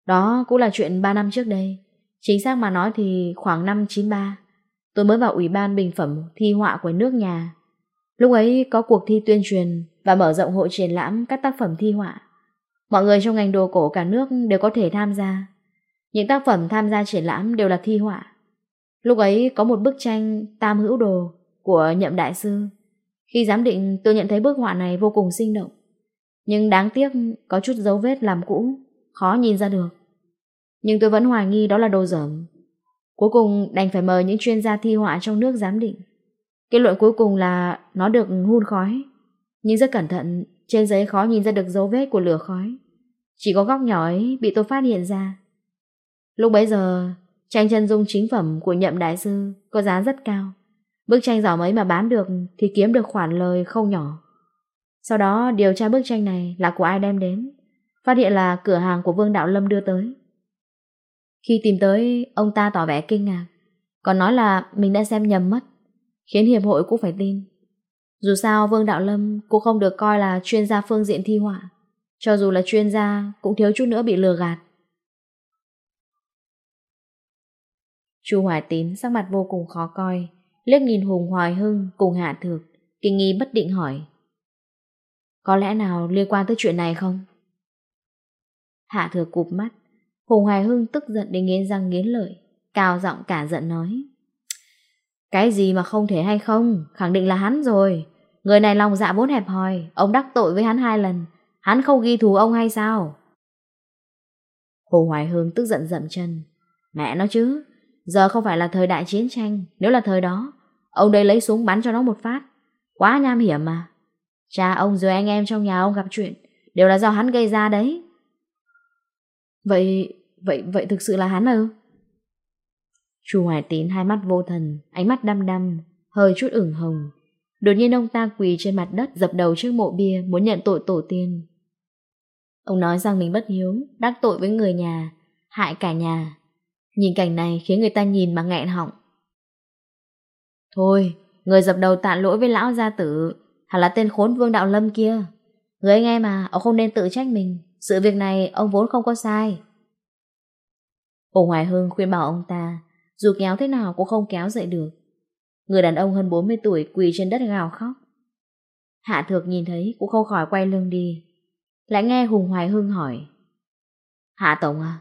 [SPEAKER 1] đó cũng là chuyện 3 năm trước đây. Chính xác mà nói thì khoảng năm 93, tôi mới vào Ủy ban Bình phẩm Thi họa của nước nhà. Lúc ấy có cuộc thi tuyên truyền và mở rộng hội triển lãm các tác phẩm thi họa. Mọi người trong ngành đồ cổ cả nước đều có thể tham gia. Những tác phẩm tham gia triển lãm đều là thi họa. Lúc ấy có một bức tranh Tam Hữu Đồ của Nhậm Đại Sư. Khi giám định tôi nhận thấy bức họa này vô cùng sinh động. Nhưng đáng tiếc có chút dấu vết làm cũ khó nhìn ra được. Nhưng tôi vẫn hoài nghi đó là đồ dởm. Cuối cùng đành phải mời những chuyên gia thi họa trong nước giám định. Kết luận cuối cùng là nó được hun khói. Nhưng rất cẩn thận, trên giấy khó nhìn ra được dấu vết của lửa khói. Chỉ có góc nhỏ ấy bị tôi phát hiện ra. Lúc bấy giờ, tranh chân dung chính phẩm của nhậm đại sư có giá rất cao. Bức tranh giỏ mấy mà bán được thì kiếm được khoản lời không nhỏ. Sau đó điều tra bức tranh này là của ai đem đến phát hiện là cửa hàng của Vương Đạo Lâm đưa tới. Khi tìm tới, ông ta tỏ vẻ kinh ngạc, còn nói là mình đã xem nhầm mất, khiến hiệp hội cũng phải tin. Dù sao Vương Đạo Lâm cũng không được coi là chuyên gia phương diện thi họa, cho dù là chuyên gia cũng thiếu chút nữa bị lừa gạt. Chu Hoài Tín sắc mặt vô cùng khó coi, liếc nhìn Hùng Hoài Hưng cùng Hạ Thược, kinh nghi bất định hỏi. Có lẽ nào liên quan tới chuyện này không? Hạ thừa cụp mắt, Hồ Hoài Hưng tức giận đến nghiến răng nghiến lợi, cao giọng cả giận nói. Cái gì mà không thể hay không, khẳng định là hắn rồi. Người này lòng dạ bốn hẹp hòi, ông đắc tội với hắn hai lần, hắn không ghi thù ông hay sao? Hồ Hoài Hương tức giận dậm chân. Mẹ nó chứ, giờ không phải là thời đại chiến tranh, nếu là thời đó, ông đây lấy súng bắn cho nó một phát. Quá nham hiểm mà. Cha ông rồi anh em trong nhà ông gặp chuyện, đều là do hắn gây ra đấy. Vậy, vậy, vậy thực sự là hắn ư? Chu Hoài Tín hai mắt vô thần, ánh mắt đăm đăm, hơi chút ửng hồng. Đột nhiên ông ta quỳ trên mặt đất dập đầu trước mộ bia muốn nhận tội tổ tiên. Ông nói rằng mình bất hiếu, đắc tội với người nhà, hại cả nhà. Nhìn cảnh này khiến người ta nhìn mà nghẹn họng. Thôi, người dập đầu tạ lỗi với lão gia tử, hẳn là tên khốn vương đạo lâm kia. Người anh em mà, ông không nên tự trách mình. Sự việc này, ông vốn không có sai. Hồ Hoài Hưng khuyên bảo ông ta, Dù kéo thế nào cũng không kéo dậy được. Người đàn ông hơn 40 tuổi quỳ trên đất gào khóc. Hạ thược nhìn thấy cũng không khỏi quay lưng đi, Lại nghe Hùng Hoài Hưng hỏi. Hạ Tổng à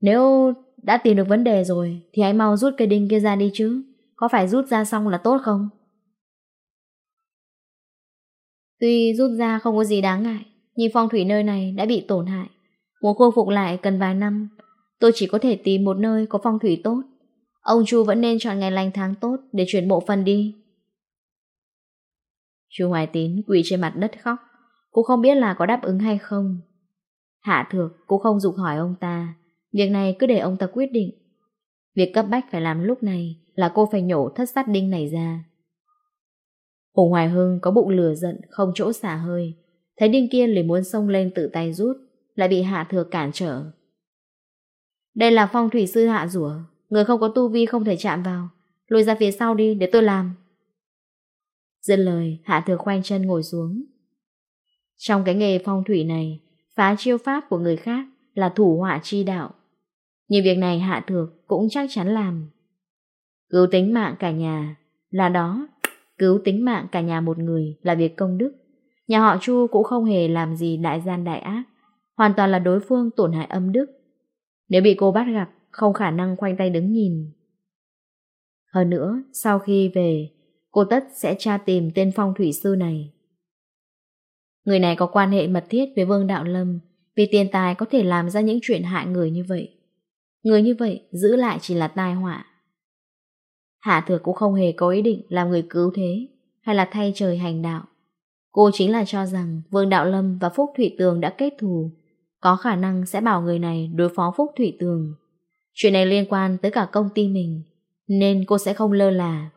[SPEAKER 1] Nếu đã tìm được vấn đề rồi, Thì hãy mau rút cây đinh kia ra đi chứ, Có phải rút ra xong là tốt không? Tuy rút ra không có gì đáng ngại nhưng phong thủy nơi này đã bị tổn hại. Muốn khôi phục lại cần vài năm, tôi chỉ có thể tìm một nơi có phong thủy tốt. Ông Chu vẫn nên chọn ngày lành tháng tốt để chuyển bộ phần đi. Chu Hoài Tín quỳ trên mặt đất khóc, cũng không biết là có đáp ứng hay không. Hạ thược cũng không dục hỏi ông ta, việc này cứ để ông ta quyết định. Việc cấp bách phải làm lúc này là cô phải nhổ thất sát đinh này ra. Hồ Hoài Hưng có bụng lửa giận không chỗ xả hơi, Thấy Đinh Kiên liền muốn xông lên tự tay rút, lại bị Hạ Thừa cản trở. Đây là phong thủy sư Hạ Rủa, người không có tu vi không thể chạm vào, lùi ra phía sau đi để tôi làm. Dân lời, Hạ Thừa khoanh chân ngồi xuống. Trong cái nghề phong thủy này, phá chiêu pháp của người khác là thủ họa chi đạo. Nhưng việc này Hạ Thừa cũng chắc chắn làm. Cứu tính mạng cả nhà là đó, cứu tính mạng cả nhà một người là việc công đức. Nhà họ Chu cũng không hề làm gì đại gian đại ác, hoàn toàn là đối phương tổn hại âm đức. Nếu bị cô bắt gặp, không khả năng khoanh tay đứng nhìn. Hơn nữa, sau khi về, cô Tất sẽ tra tìm tên phong thủy sư này. Người này có quan hệ mật thiết với Vương Đạo Lâm, vì tiền tài có thể làm ra những chuyện hại người như vậy. Người như vậy giữ lại chỉ là tai họa. Hạ thừa cũng không hề có ý định làm người cứu thế, hay là thay trời hành đạo. Cô chính là cho rằng Vương Đạo Lâm và Phúc thủy Tường đã kết thù, có khả năng sẽ bảo người này đối phó Phúc thủy Tường. Chuyện này liên quan tới cả công ty mình, nên cô sẽ không lơ là.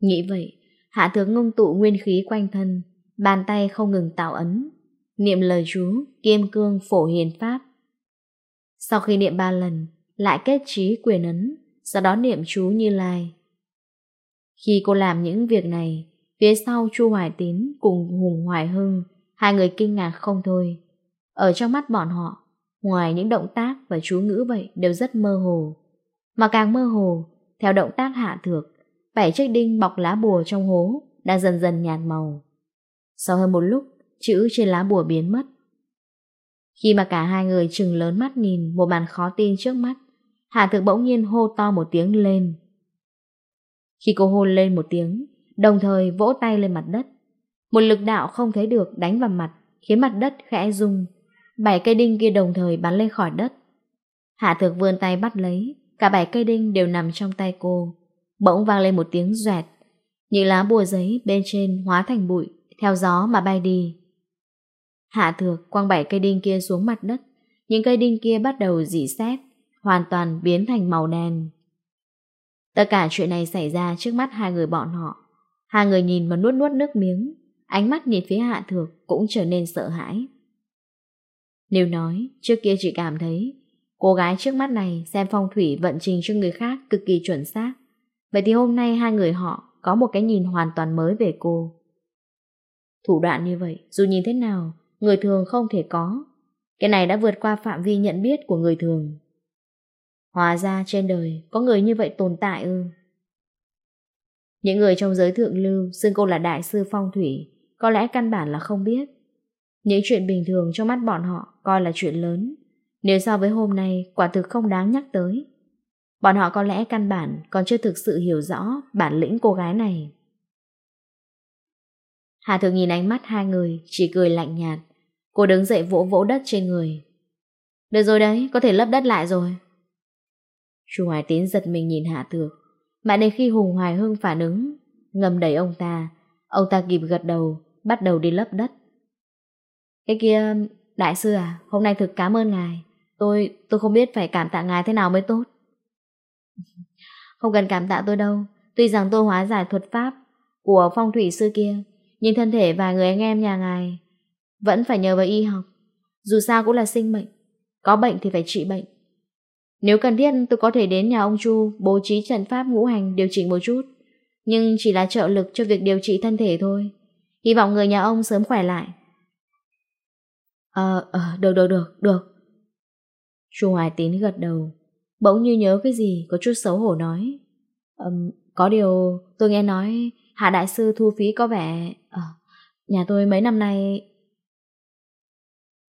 [SPEAKER 1] Nghĩ vậy, Hạ Tướng ngưng tụ nguyên khí quanh thân, bàn tay không ngừng tạo ấn, niệm lời chú, kiêm cương phổ hiền pháp. Sau khi niệm ba lần, lại kết trí quyền ấn, sau đó niệm chú như lai. Khi cô làm những việc này, Phía sau Chu Hoài Tín cùng Hùng Hoài Hưng, hai người kinh ngạc không thôi. Ở trong mắt bọn họ, ngoài những động tác và chú ngữ vậy đều rất mơ hồ. Mà càng mơ hồ, theo động tác hạ thược, bảy chiếc đinh bọc lá bùa trong hố đang dần dần nhạt màu. Sau hơn một lúc, chữ trên lá bùa biến mất. Khi mà cả hai người chừng lớn mắt nhìn một màn khó tin trước mắt, Hạ Thược bỗng nhiên hô to một tiếng lên. Khi cô hô lên một tiếng, đồng thời vỗ tay lên mặt đất. Một lực đạo không thấy được đánh vào mặt, khiến mặt đất khẽ rung. Bảy cây đinh kia đồng thời bắn lên khỏi đất. Hạ thược vươn tay bắt lấy, cả bảy cây đinh đều nằm trong tay cô. Bỗng vang lên một tiếng doẹt, những lá bùa giấy bên trên hóa thành bụi, theo gió mà bay đi. Hạ thược quăng bảy cây đinh kia xuống mặt đất, những cây đinh kia bắt đầu dỉ xét, hoàn toàn biến thành màu đen. Tất cả chuyện này xảy ra trước mắt hai người bọn họ. Hai người nhìn mà nuốt nuốt nước miếng, ánh mắt nhìn phía hạ thược cũng trở nên sợ hãi. Nếu nói, trước kia chị cảm thấy, cô gái trước mắt này xem phong thủy vận trình cho người khác cực kỳ chuẩn xác. Vậy thì hôm nay hai người họ có một cái nhìn hoàn toàn mới về cô. Thủ đoạn như vậy, dù nhìn thế nào, người thường không thể có. Cái này đã vượt qua phạm vi nhận biết của người thường. Hóa ra trên đời có người như vậy tồn tại ư. Những người trong giới thượng lưu xưng cô là đại sư phong thủy có lẽ căn bản là không biết. Những chuyện bình thường trong mắt bọn họ coi là chuyện lớn. Nếu so với hôm nay quả thực không đáng nhắc tới. Bọn họ có lẽ căn bản còn chưa thực sự hiểu rõ bản lĩnh cô gái này. Hà thường nhìn ánh mắt hai người, chỉ cười lạnh nhạt. Cô đứng dậy vỗ vỗ đất trên người. Được rồi đấy, có thể lấp đất lại rồi. Chu Hoài tiến giật mình nhìn Hạ Thược, Mãi đến khi Hùng Hoài Hưng phản ứng, ngầm đẩy ông ta, ông ta kịp gật đầu, bắt đầu đi lấp đất. Cái kia, đại sư à, hôm nay thực cảm ơn ngài. Tôi, tôi không biết phải cảm tạ ngài thế nào mới tốt. Không cần cảm tạ tôi đâu, tuy rằng tôi hóa giải thuật pháp của phong thủy sư kia, nhưng thân thể và người anh em nhà ngài vẫn phải nhờ vào y học. Dù sao cũng là sinh mệnh, có bệnh thì phải trị bệnh. Nếu cần thiết tôi có thể đến nhà ông Chu bố trí trận pháp ngũ hành điều chỉnh một chút, nhưng chỉ là trợ lực cho việc điều trị thân thể thôi. Hy vọng người nhà ông sớm khỏe lại. Ờ, ờ, được, được, được, được. Chu Hoài Tín gật đầu, bỗng như nhớ cái gì có chút xấu hổ nói. Um, có điều tôi nghe nói Hạ Đại Sư thu phí có vẻ... À, nhà tôi mấy năm nay...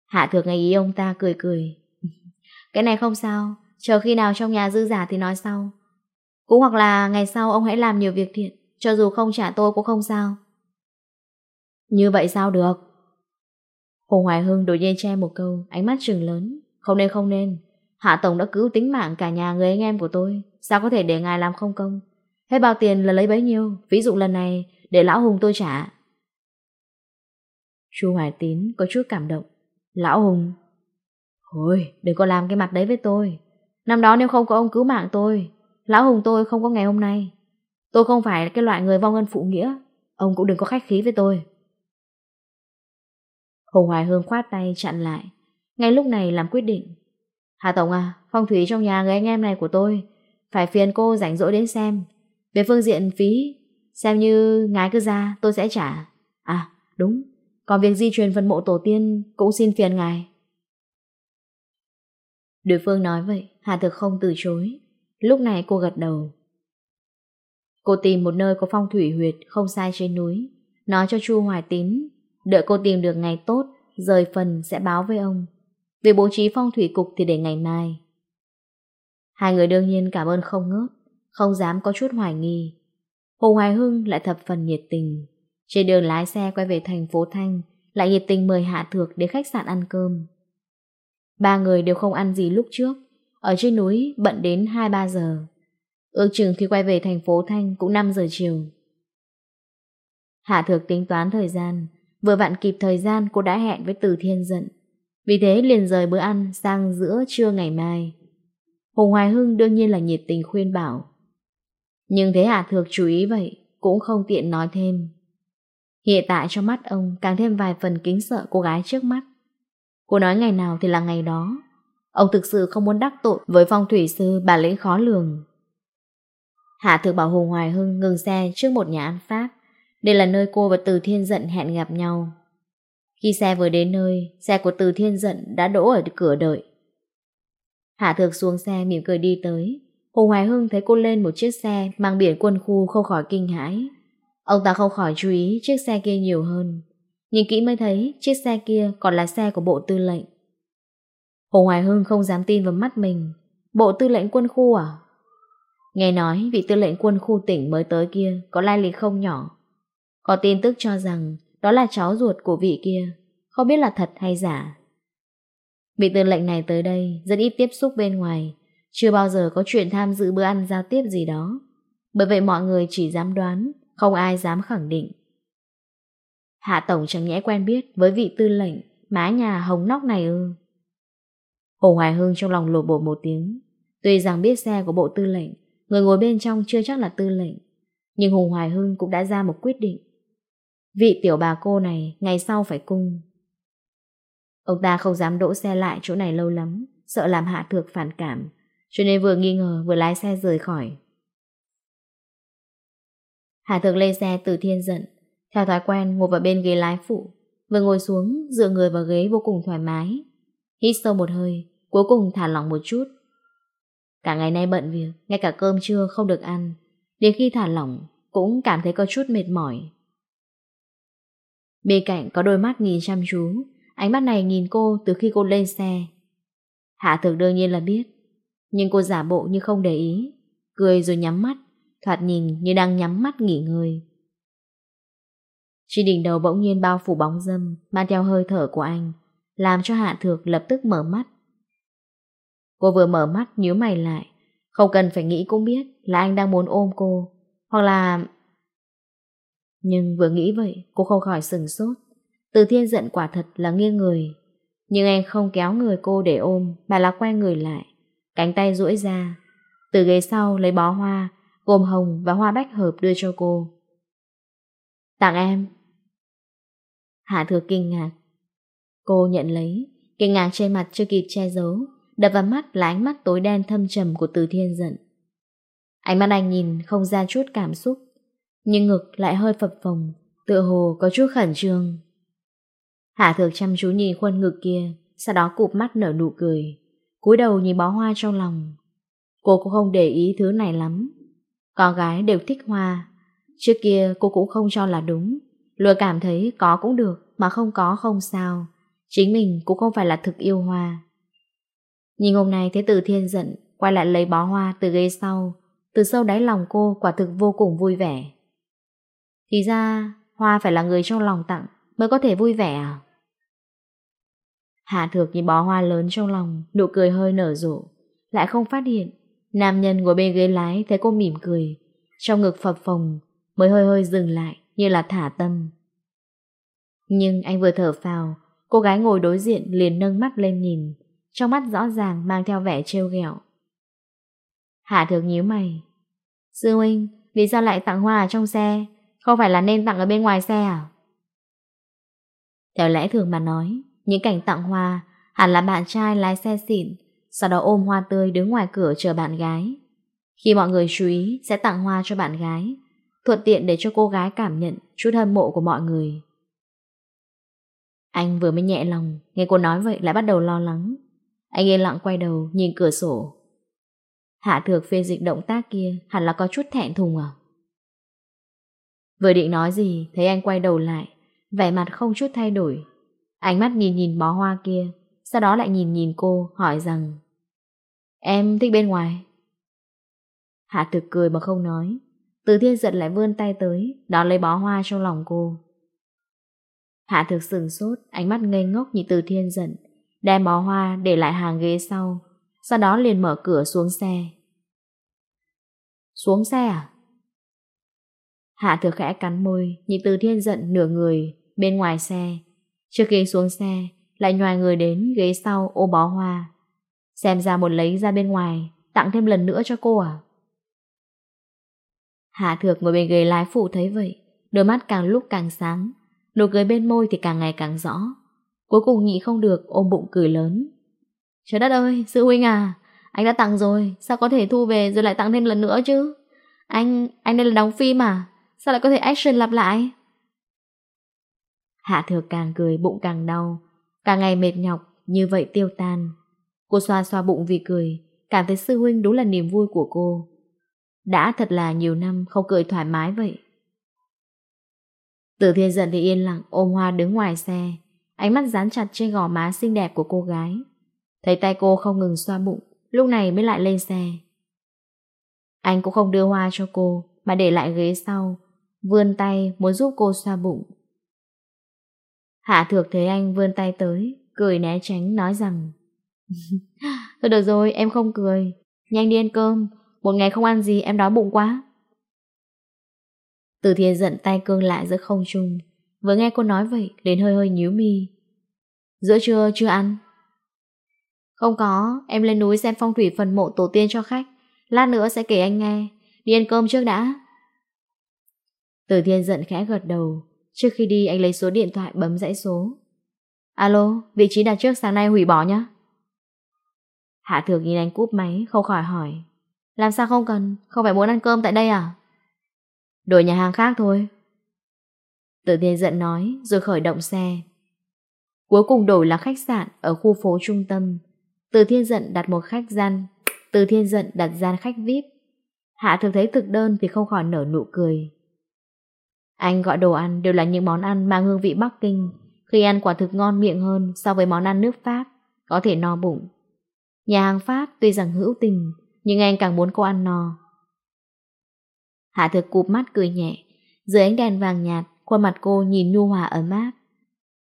[SPEAKER 1] Hạ Thược ngày ý ông ta cười cười. Cái này không sao, chờ khi nào trong nhà dư giả thì nói sau. Cũng hoặc là ngày sau ông hãy làm nhiều việc thiện, cho dù không trả tôi cũng không sao. Như vậy sao được? Hồ Hoài Hưng đột dây che một câu, ánh mắt trừng lớn. Không nên không nên, Hạ Tổng đã cứu tính mạng cả nhà người anh em của tôi, sao có thể để ngài làm không công? Hết bao tiền là lấy bấy nhiêu, ví dụ lần này để Lão Hùng tôi trả. Chu Hoài Tín có chút cảm động. Lão Hùng, thôi đừng có làm cái mặt đấy với tôi. Năm đó nếu không có ông cứu mạng tôi, lão hùng tôi không có ngày hôm nay. Tôi không phải cái loại người vong ân phụ nghĩa, ông cũng đừng có khách khí với tôi. Hồ Hoài Hương khoát tay chặn lại, ngay lúc này làm quyết định. Hà Tổng à, phong thủy trong nhà người anh em này của tôi, phải phiền cô rảnh rỗi đến xem. Về phương diện phí, xem như ngài cứ ra tôi sẽ trả. À, đúng, còn việc di truyền phần mộ tổ tiên cũng xin phiền ngài. Đối phương nói vậy, Hạ thực không từ chối. Lúc này cô gật đầu. Cô tìm một nơi có phong thủy huyệt Không sai trên núi. Nói cho Chu Hoài Tín, Đợi cô tìm được ngày tốt, Rời phần sẽ báo với ông. Về bố trí phong thủy cục thì để ngày mai. Hai người đương nhiên cảm ơn không ngớt, Không dám có chút hoài nghi. Hồ Hoài Hưng lại thập phần nhiệt tình. Trên đường lái xe quay về thành phố Thanh, Lại nhiệt tình mời Hạ Thược đến khách sạn ăn cơm. Ba người đều không ăn gì lúc trước. Ở trên núi bận đến 2-3 giờ. Ước chừng khi quay về thành phố Thanh Cũng 5 giờ chiều. Hạ thược tính toán thời gian, Vừa vặn kịp thời gian cô đã hẹn với Từ Thiên Dận. Vì thế liền rời bữa ăn sang giữa trưa ngày mai. Hùng Hoài Hưng đương nhiên là nhiệt tình khuyên bảo. Nhưng thế Hạ thược chú ý vậy Cũng không tiện nói thêm. Hiện tại trong mắt ông càng thêm vài phần kính sợ cô gái trước mắt. Cô nói ngày nào thì là ngày đó. Ông thực sự không muốn đắc tội với phong thủy sư bà lĩnh khó lường. Hạ thực bảo Hồ Hoài Hưng ngừng xe trước một nhà ăn Pháp. Đây là nơi cô và Từ Thiên Dận hẹn gặp nhau. Khi xe vừa đến nơi, xe của Từ Thiên Dận đã đỗ ở cửa đợi. Hạ Thược xuống xe mỉm cười đi tới. Hồ Hoài Hưng thấy cô lên một chiếc xe mang biển quân khu không khỏi kinh hãi. Ông ta không khỏi chú ý chiếc xe kia nhiều hơn. Nhìn kỹ mới thấy chiếc xe kia còn là xe của bộ tư lệnh. Hồ Hoài Hưng không dám tin vào mắt mình. Bộ tư lệnh quân khu à? Nghe nói vị tư lệnh quân khu tỉnh mới tới kia có lai lịch không nhỏ. Có tin tức cho rằng đó là cháu ruột của vị kia, không biết là thật hay giả. Vị tư lệnh này tới đây rất ít tiếp xúc bên ngoài, chưa bao giờ có chuyện tham dự bữa ăn giao tiếp gì đó. Bởi vậy mọi người chỉ dám đoán, không ai dám khẳng định. Hạ Tổng chẳng nhẽ quen biết với vị tư lệnh, má nhà hồng nóc này ư. Hồ Hoài Hưng trong lòng lột bột một tiếng. Tuy rằng biết xe của bộ tư lệnh, người ngồi bên trong chưa chắc là tư lệnh, nhưng Hùng Hoài Hưng cũng đã ra một quyết định. Vị tiểu bà cô này ngày sau phải cung. Ông ta không dám đỗ xe lại chỗ này lâu lắm, sợ làm hạ thược phản cảm, cho nên vừa nghi ngờ vừa lái xe rời khỏi. Hạ thược lên xe từ thiên giận, theo thói quen ngồi vào bên ghế lái phụ, vừa ngồi xuống dựa người vào ghế vô cùng thoải mái. Hít sâu một hơi, Cuối cùng thả lỏng một chút. Cả ngày nay bận việc, Ngay cả cơm trưa không được ăn. Đến khi thả lỏng, Cũng cảm thấy có chút mệt mỏi. Bên cạnh có đôi mắt nhìn chăm chú, Ánh mắt này nhìn cô từ khi cô lên xe. Hạ thực đương nhiên là biết, Nhưng cô giả bộ như không để ý, Cười rồi nhắm mắt, Thoạt nhìn như đang nhắm mắt nghỉ ngơi. Chỉ đỉnh đầu bỗng nhiên bao phủ bóng dâm, Mang theo hơi thở của anh, Làm cho Hạ Thược lập tức mở mắt. Cô vừa mở mắt nhớ mày lại. Không cần phải nghĩ cũng biết là anh đang muốn ôm cô. Hoặc là... Nhưng vừa nghĩ vậy, cô không khỏi sừng sốt. Từ thiên giận quả thật là nghiêng người. Nhưng anh không kéo người cô để ôm, mà là quay người lại. Cánh tay duỗi ra. Từ ghế sau lấy bó hoa, gồm hồng và hoa bách hợp đưa cho cô. Tặng em. Hạ thừa kinh ngạc. Cô nhận lấy, kinh ngạc trên mặt chưa kịp che giấu, đập vào mắt là ánh mắt tối đen thâm trầm của Từ Thiên giận. Ánh mắt anh nhìn không ra chút cảm xúc, nhưng ngực lại hơi phập phồng, tựa hồ có chút khẩn trương. Hạ thược chăm chú nhìn khuôn ngực kia, sau đó cụp mắt nở nụ cười, cúi đầu nhìn bó hoa trong lòng. Cô cũng không để ý thứ này lắm. Con gái đều thích hoa, trước kia cô cũng không cho là đúng, lừa cảm thấy có cũng được mà không có không sao. Chính mình cũng không phải là thực yêu hoa. Nhìn hôm nay thấy từ thiên giận, quay lại lấy bó hoa từ ghế sau, từ sâu đáy lòng cô quả thực vô cùng vui vẻ. Thì ra, hoa phải là người trong lòng tặng mới có thể vui vẻ à? Hạ thược nhìn bó hoa lớn trong lòng, nụ cười hơi nở rộ, lại không phát hiện. Nam nhân ngồi bên ghế lái thấy cô mỉm cười, trong ngực phập phồng, mới hơi hơi dừng lại, như là thả tâm. Nhưng anh vừa thở phào, cô gái ngồi đối diện liền nâng mắt lên nhìn, trong mắt rõ ràng mang theo vẻ trêu ghẹo. Hạ thược nhíu mày. Sư huynh, vì sao lại tặng hoa ở trong xe? Không phải là nên tặng ở bên ngoài xe à? Theo lẽ thường mà nói, những cảnh tặng hoa hẳn là bạn trai lái xe xịn, sau đó ôm hoa tươi đứng ngoài cửa chờ bạn gái. Khi mọi người chú ý sẽ tặng hoa cho bạn gái, thuận tiện để cho cô gái cảm nhận chút hâm mộ của mọi người. Anh vừa mới nhẹ lòng, nghe cô nói vậy lại bắt đầu lo lắng. Anh yên lặng quay đầu, nhìn cửa sổ. Hạ thược phê dịch động tác kia Hẳn là có chút thẹn thùng à? Vừa định nói gì, Thấy anh quay đầu lại, Vẻ mặt không chút thay đổi. Ánh mắt nhìn nhìn bó hoa kia, Sau đó lại nhìn nhìn cô, hỏi rằng, Em thích bên ngoài? Hạ thực cười mà không nói. Từ thiên giật lại vươn tay tới, Đón lấy bó hoa trong lòng cô. Hạ thực sừng sốt, Ánh mắt ngây ngốc nhìn từ thiên giận. Đem bó hoa để lại hàng ghế sau, sau đó liền mở cửa xuống xe. Xuống xe à? Hạ thừa khẽ cắn môi, nhìn từ thiên giận nửa người bên ngoài xe. Trước khi xuống xe, lại nhòi người đến ghế sau ô bó hoa. Xem ra một lấy ra bên ngoài, tặng thêm lần nữa cho cô à? Hạ thược ngồi bên ghế lái phụ thấy vậy, đôi mắt càng lúc càng sáng, nụ cười bên môi thì càng ngày càng rõ. Cuối cùng nhị không được ôm bụng cười lớn. Trời đất ơi, sư huynh à Anh đã tặng rồi, sao có thể thu về rồi lại tặng thêm lần nữa chứ? Anh, anh đây là đóng phim à Sao lại có thể action lặp lại? Hạ thừa càng cười bụng càng đau Cả ngày mệt nhọc như vậy tiêu tan. Cô xoa xoa bụng vì cười Cảm thấy sư huynh đúng là niềm vui của cô. Đã thật là nhiều năm không cười thoải mái vậy. Tử thiên giận thì yên lặng ôm hoa đứng ngoài xe ánh mắt dán chặt trên gò má xinh đẹp của cô gái. Thấy tay cô không ngừng xoa bụng, lúc này mới lại lên xe. Anh cũng không đưa hoa cho cô, mà để lại ghế sau, vươn tay muốn giúp cô xoa bụng. Hạ thược thấy anh vươn tay tới, cười né tránh nói rằng Thôi được rồi, em không cười, nhanh đi ăn cơm, một ngày không ăn gì em đói bụng quá. Từ thiên giận tay cương lại giữa không trung Vừa nghe cô nói vậy liền hơi hơi nhíu mi. Giữa trưa, chưa ăn? Không có, Em lên núi xem phong thủy phần mộ tổ tiên cho khách. Lát nữa sẽ kể anh nghe. Đi ăn cơm trước đã. Từ thiên giận khẽ gật đầu. Trước khi đi, anh lấy số điện thoại bấm dãy số. Alo, Vị trí đặt trước sáng nay hủy bỏ nhé Hạ thược nhìn anh cúp máy, Không khỏi hỏi. Làm sao không cần? Không phải muốn ăn cơm tại đây à? Đổi nhà hàng khác thôi. Tử Thiên giận nói rồi khởi động xe. Cuối cùng đổi là khách sạn ở khu phố trung tâm. Từ Thiên Dận đặt một khách gian, Từ Thiên Dận đặt gian khách VIP. Hạ thường thấy thực đơn thì không khỏi nở nụ cười. Anh gọi đồ ăn đều là những món ăn mang hương vị Bắc Kinh, khi ăn quả thực ngon miệng hơn so với món ăn nước Pháp, có thể no bụng. Nhà hàng Pháp tuy rằng hữu tình, nhưng anh càng muốn cô ăn no. Hạ thực cụp mắt cười nhẹ, dưới ánh đèn vàng nhạt, Khuôn mặt cô nhìn nhu hòa ấm áp.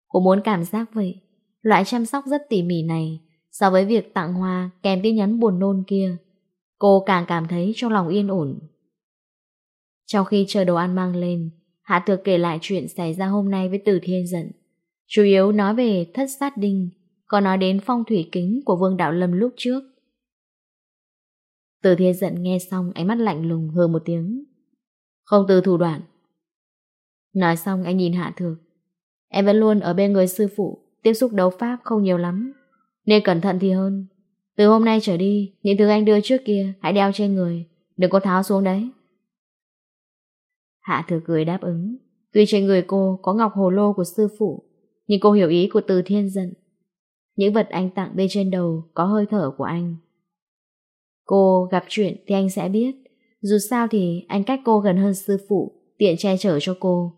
[SPEAKER 1] Cô muốn cảm giác vậy. Loại chăm sóc rất tỉ mỉ này so với việc tặng hoa kèm tin nhắn buồn nôn kia. Cô càng cảm thấy trong lòng yên ổn. Trong khi chờ đồ ăn mang lên, Hạ Thược kể lại chuyện xảy ra hôm nay với Từ Thiên Dận. Chủ yếu nói về thất sát đinh, còn nói đến phong thủy kính của Vương Đạo Lâm lúc trước. Từ Thiên Dận nghe xong ánh mắt lạnh lùng hờ một tiếng. Không từ thủ đoạn, Nói xong anh nhìn Hạ Thược. Em vẫn luôn ở bên người sư phụ, tiếp xúc đấu pháp không nhiều lắm. Nên cẩn thận thì hơn. Từ hôm nay trở đi, những thứ anh đưa trước kia hãy đeo trên người, đừng có tháo xuống đấy. Hạ Thược cười đáp ứng. Tuy trên người cô có ngọc hồ lô của sư phụ, nhưng cô hiểu ý của từ thiên dận. Những vật anh tặng bên trên đầu có hơi thở của anh. Cô gặp chuyện thì anh sẽ biết. Dù sao thì anh cách cô gần hơn sư phụ, tiện che chở cho cô.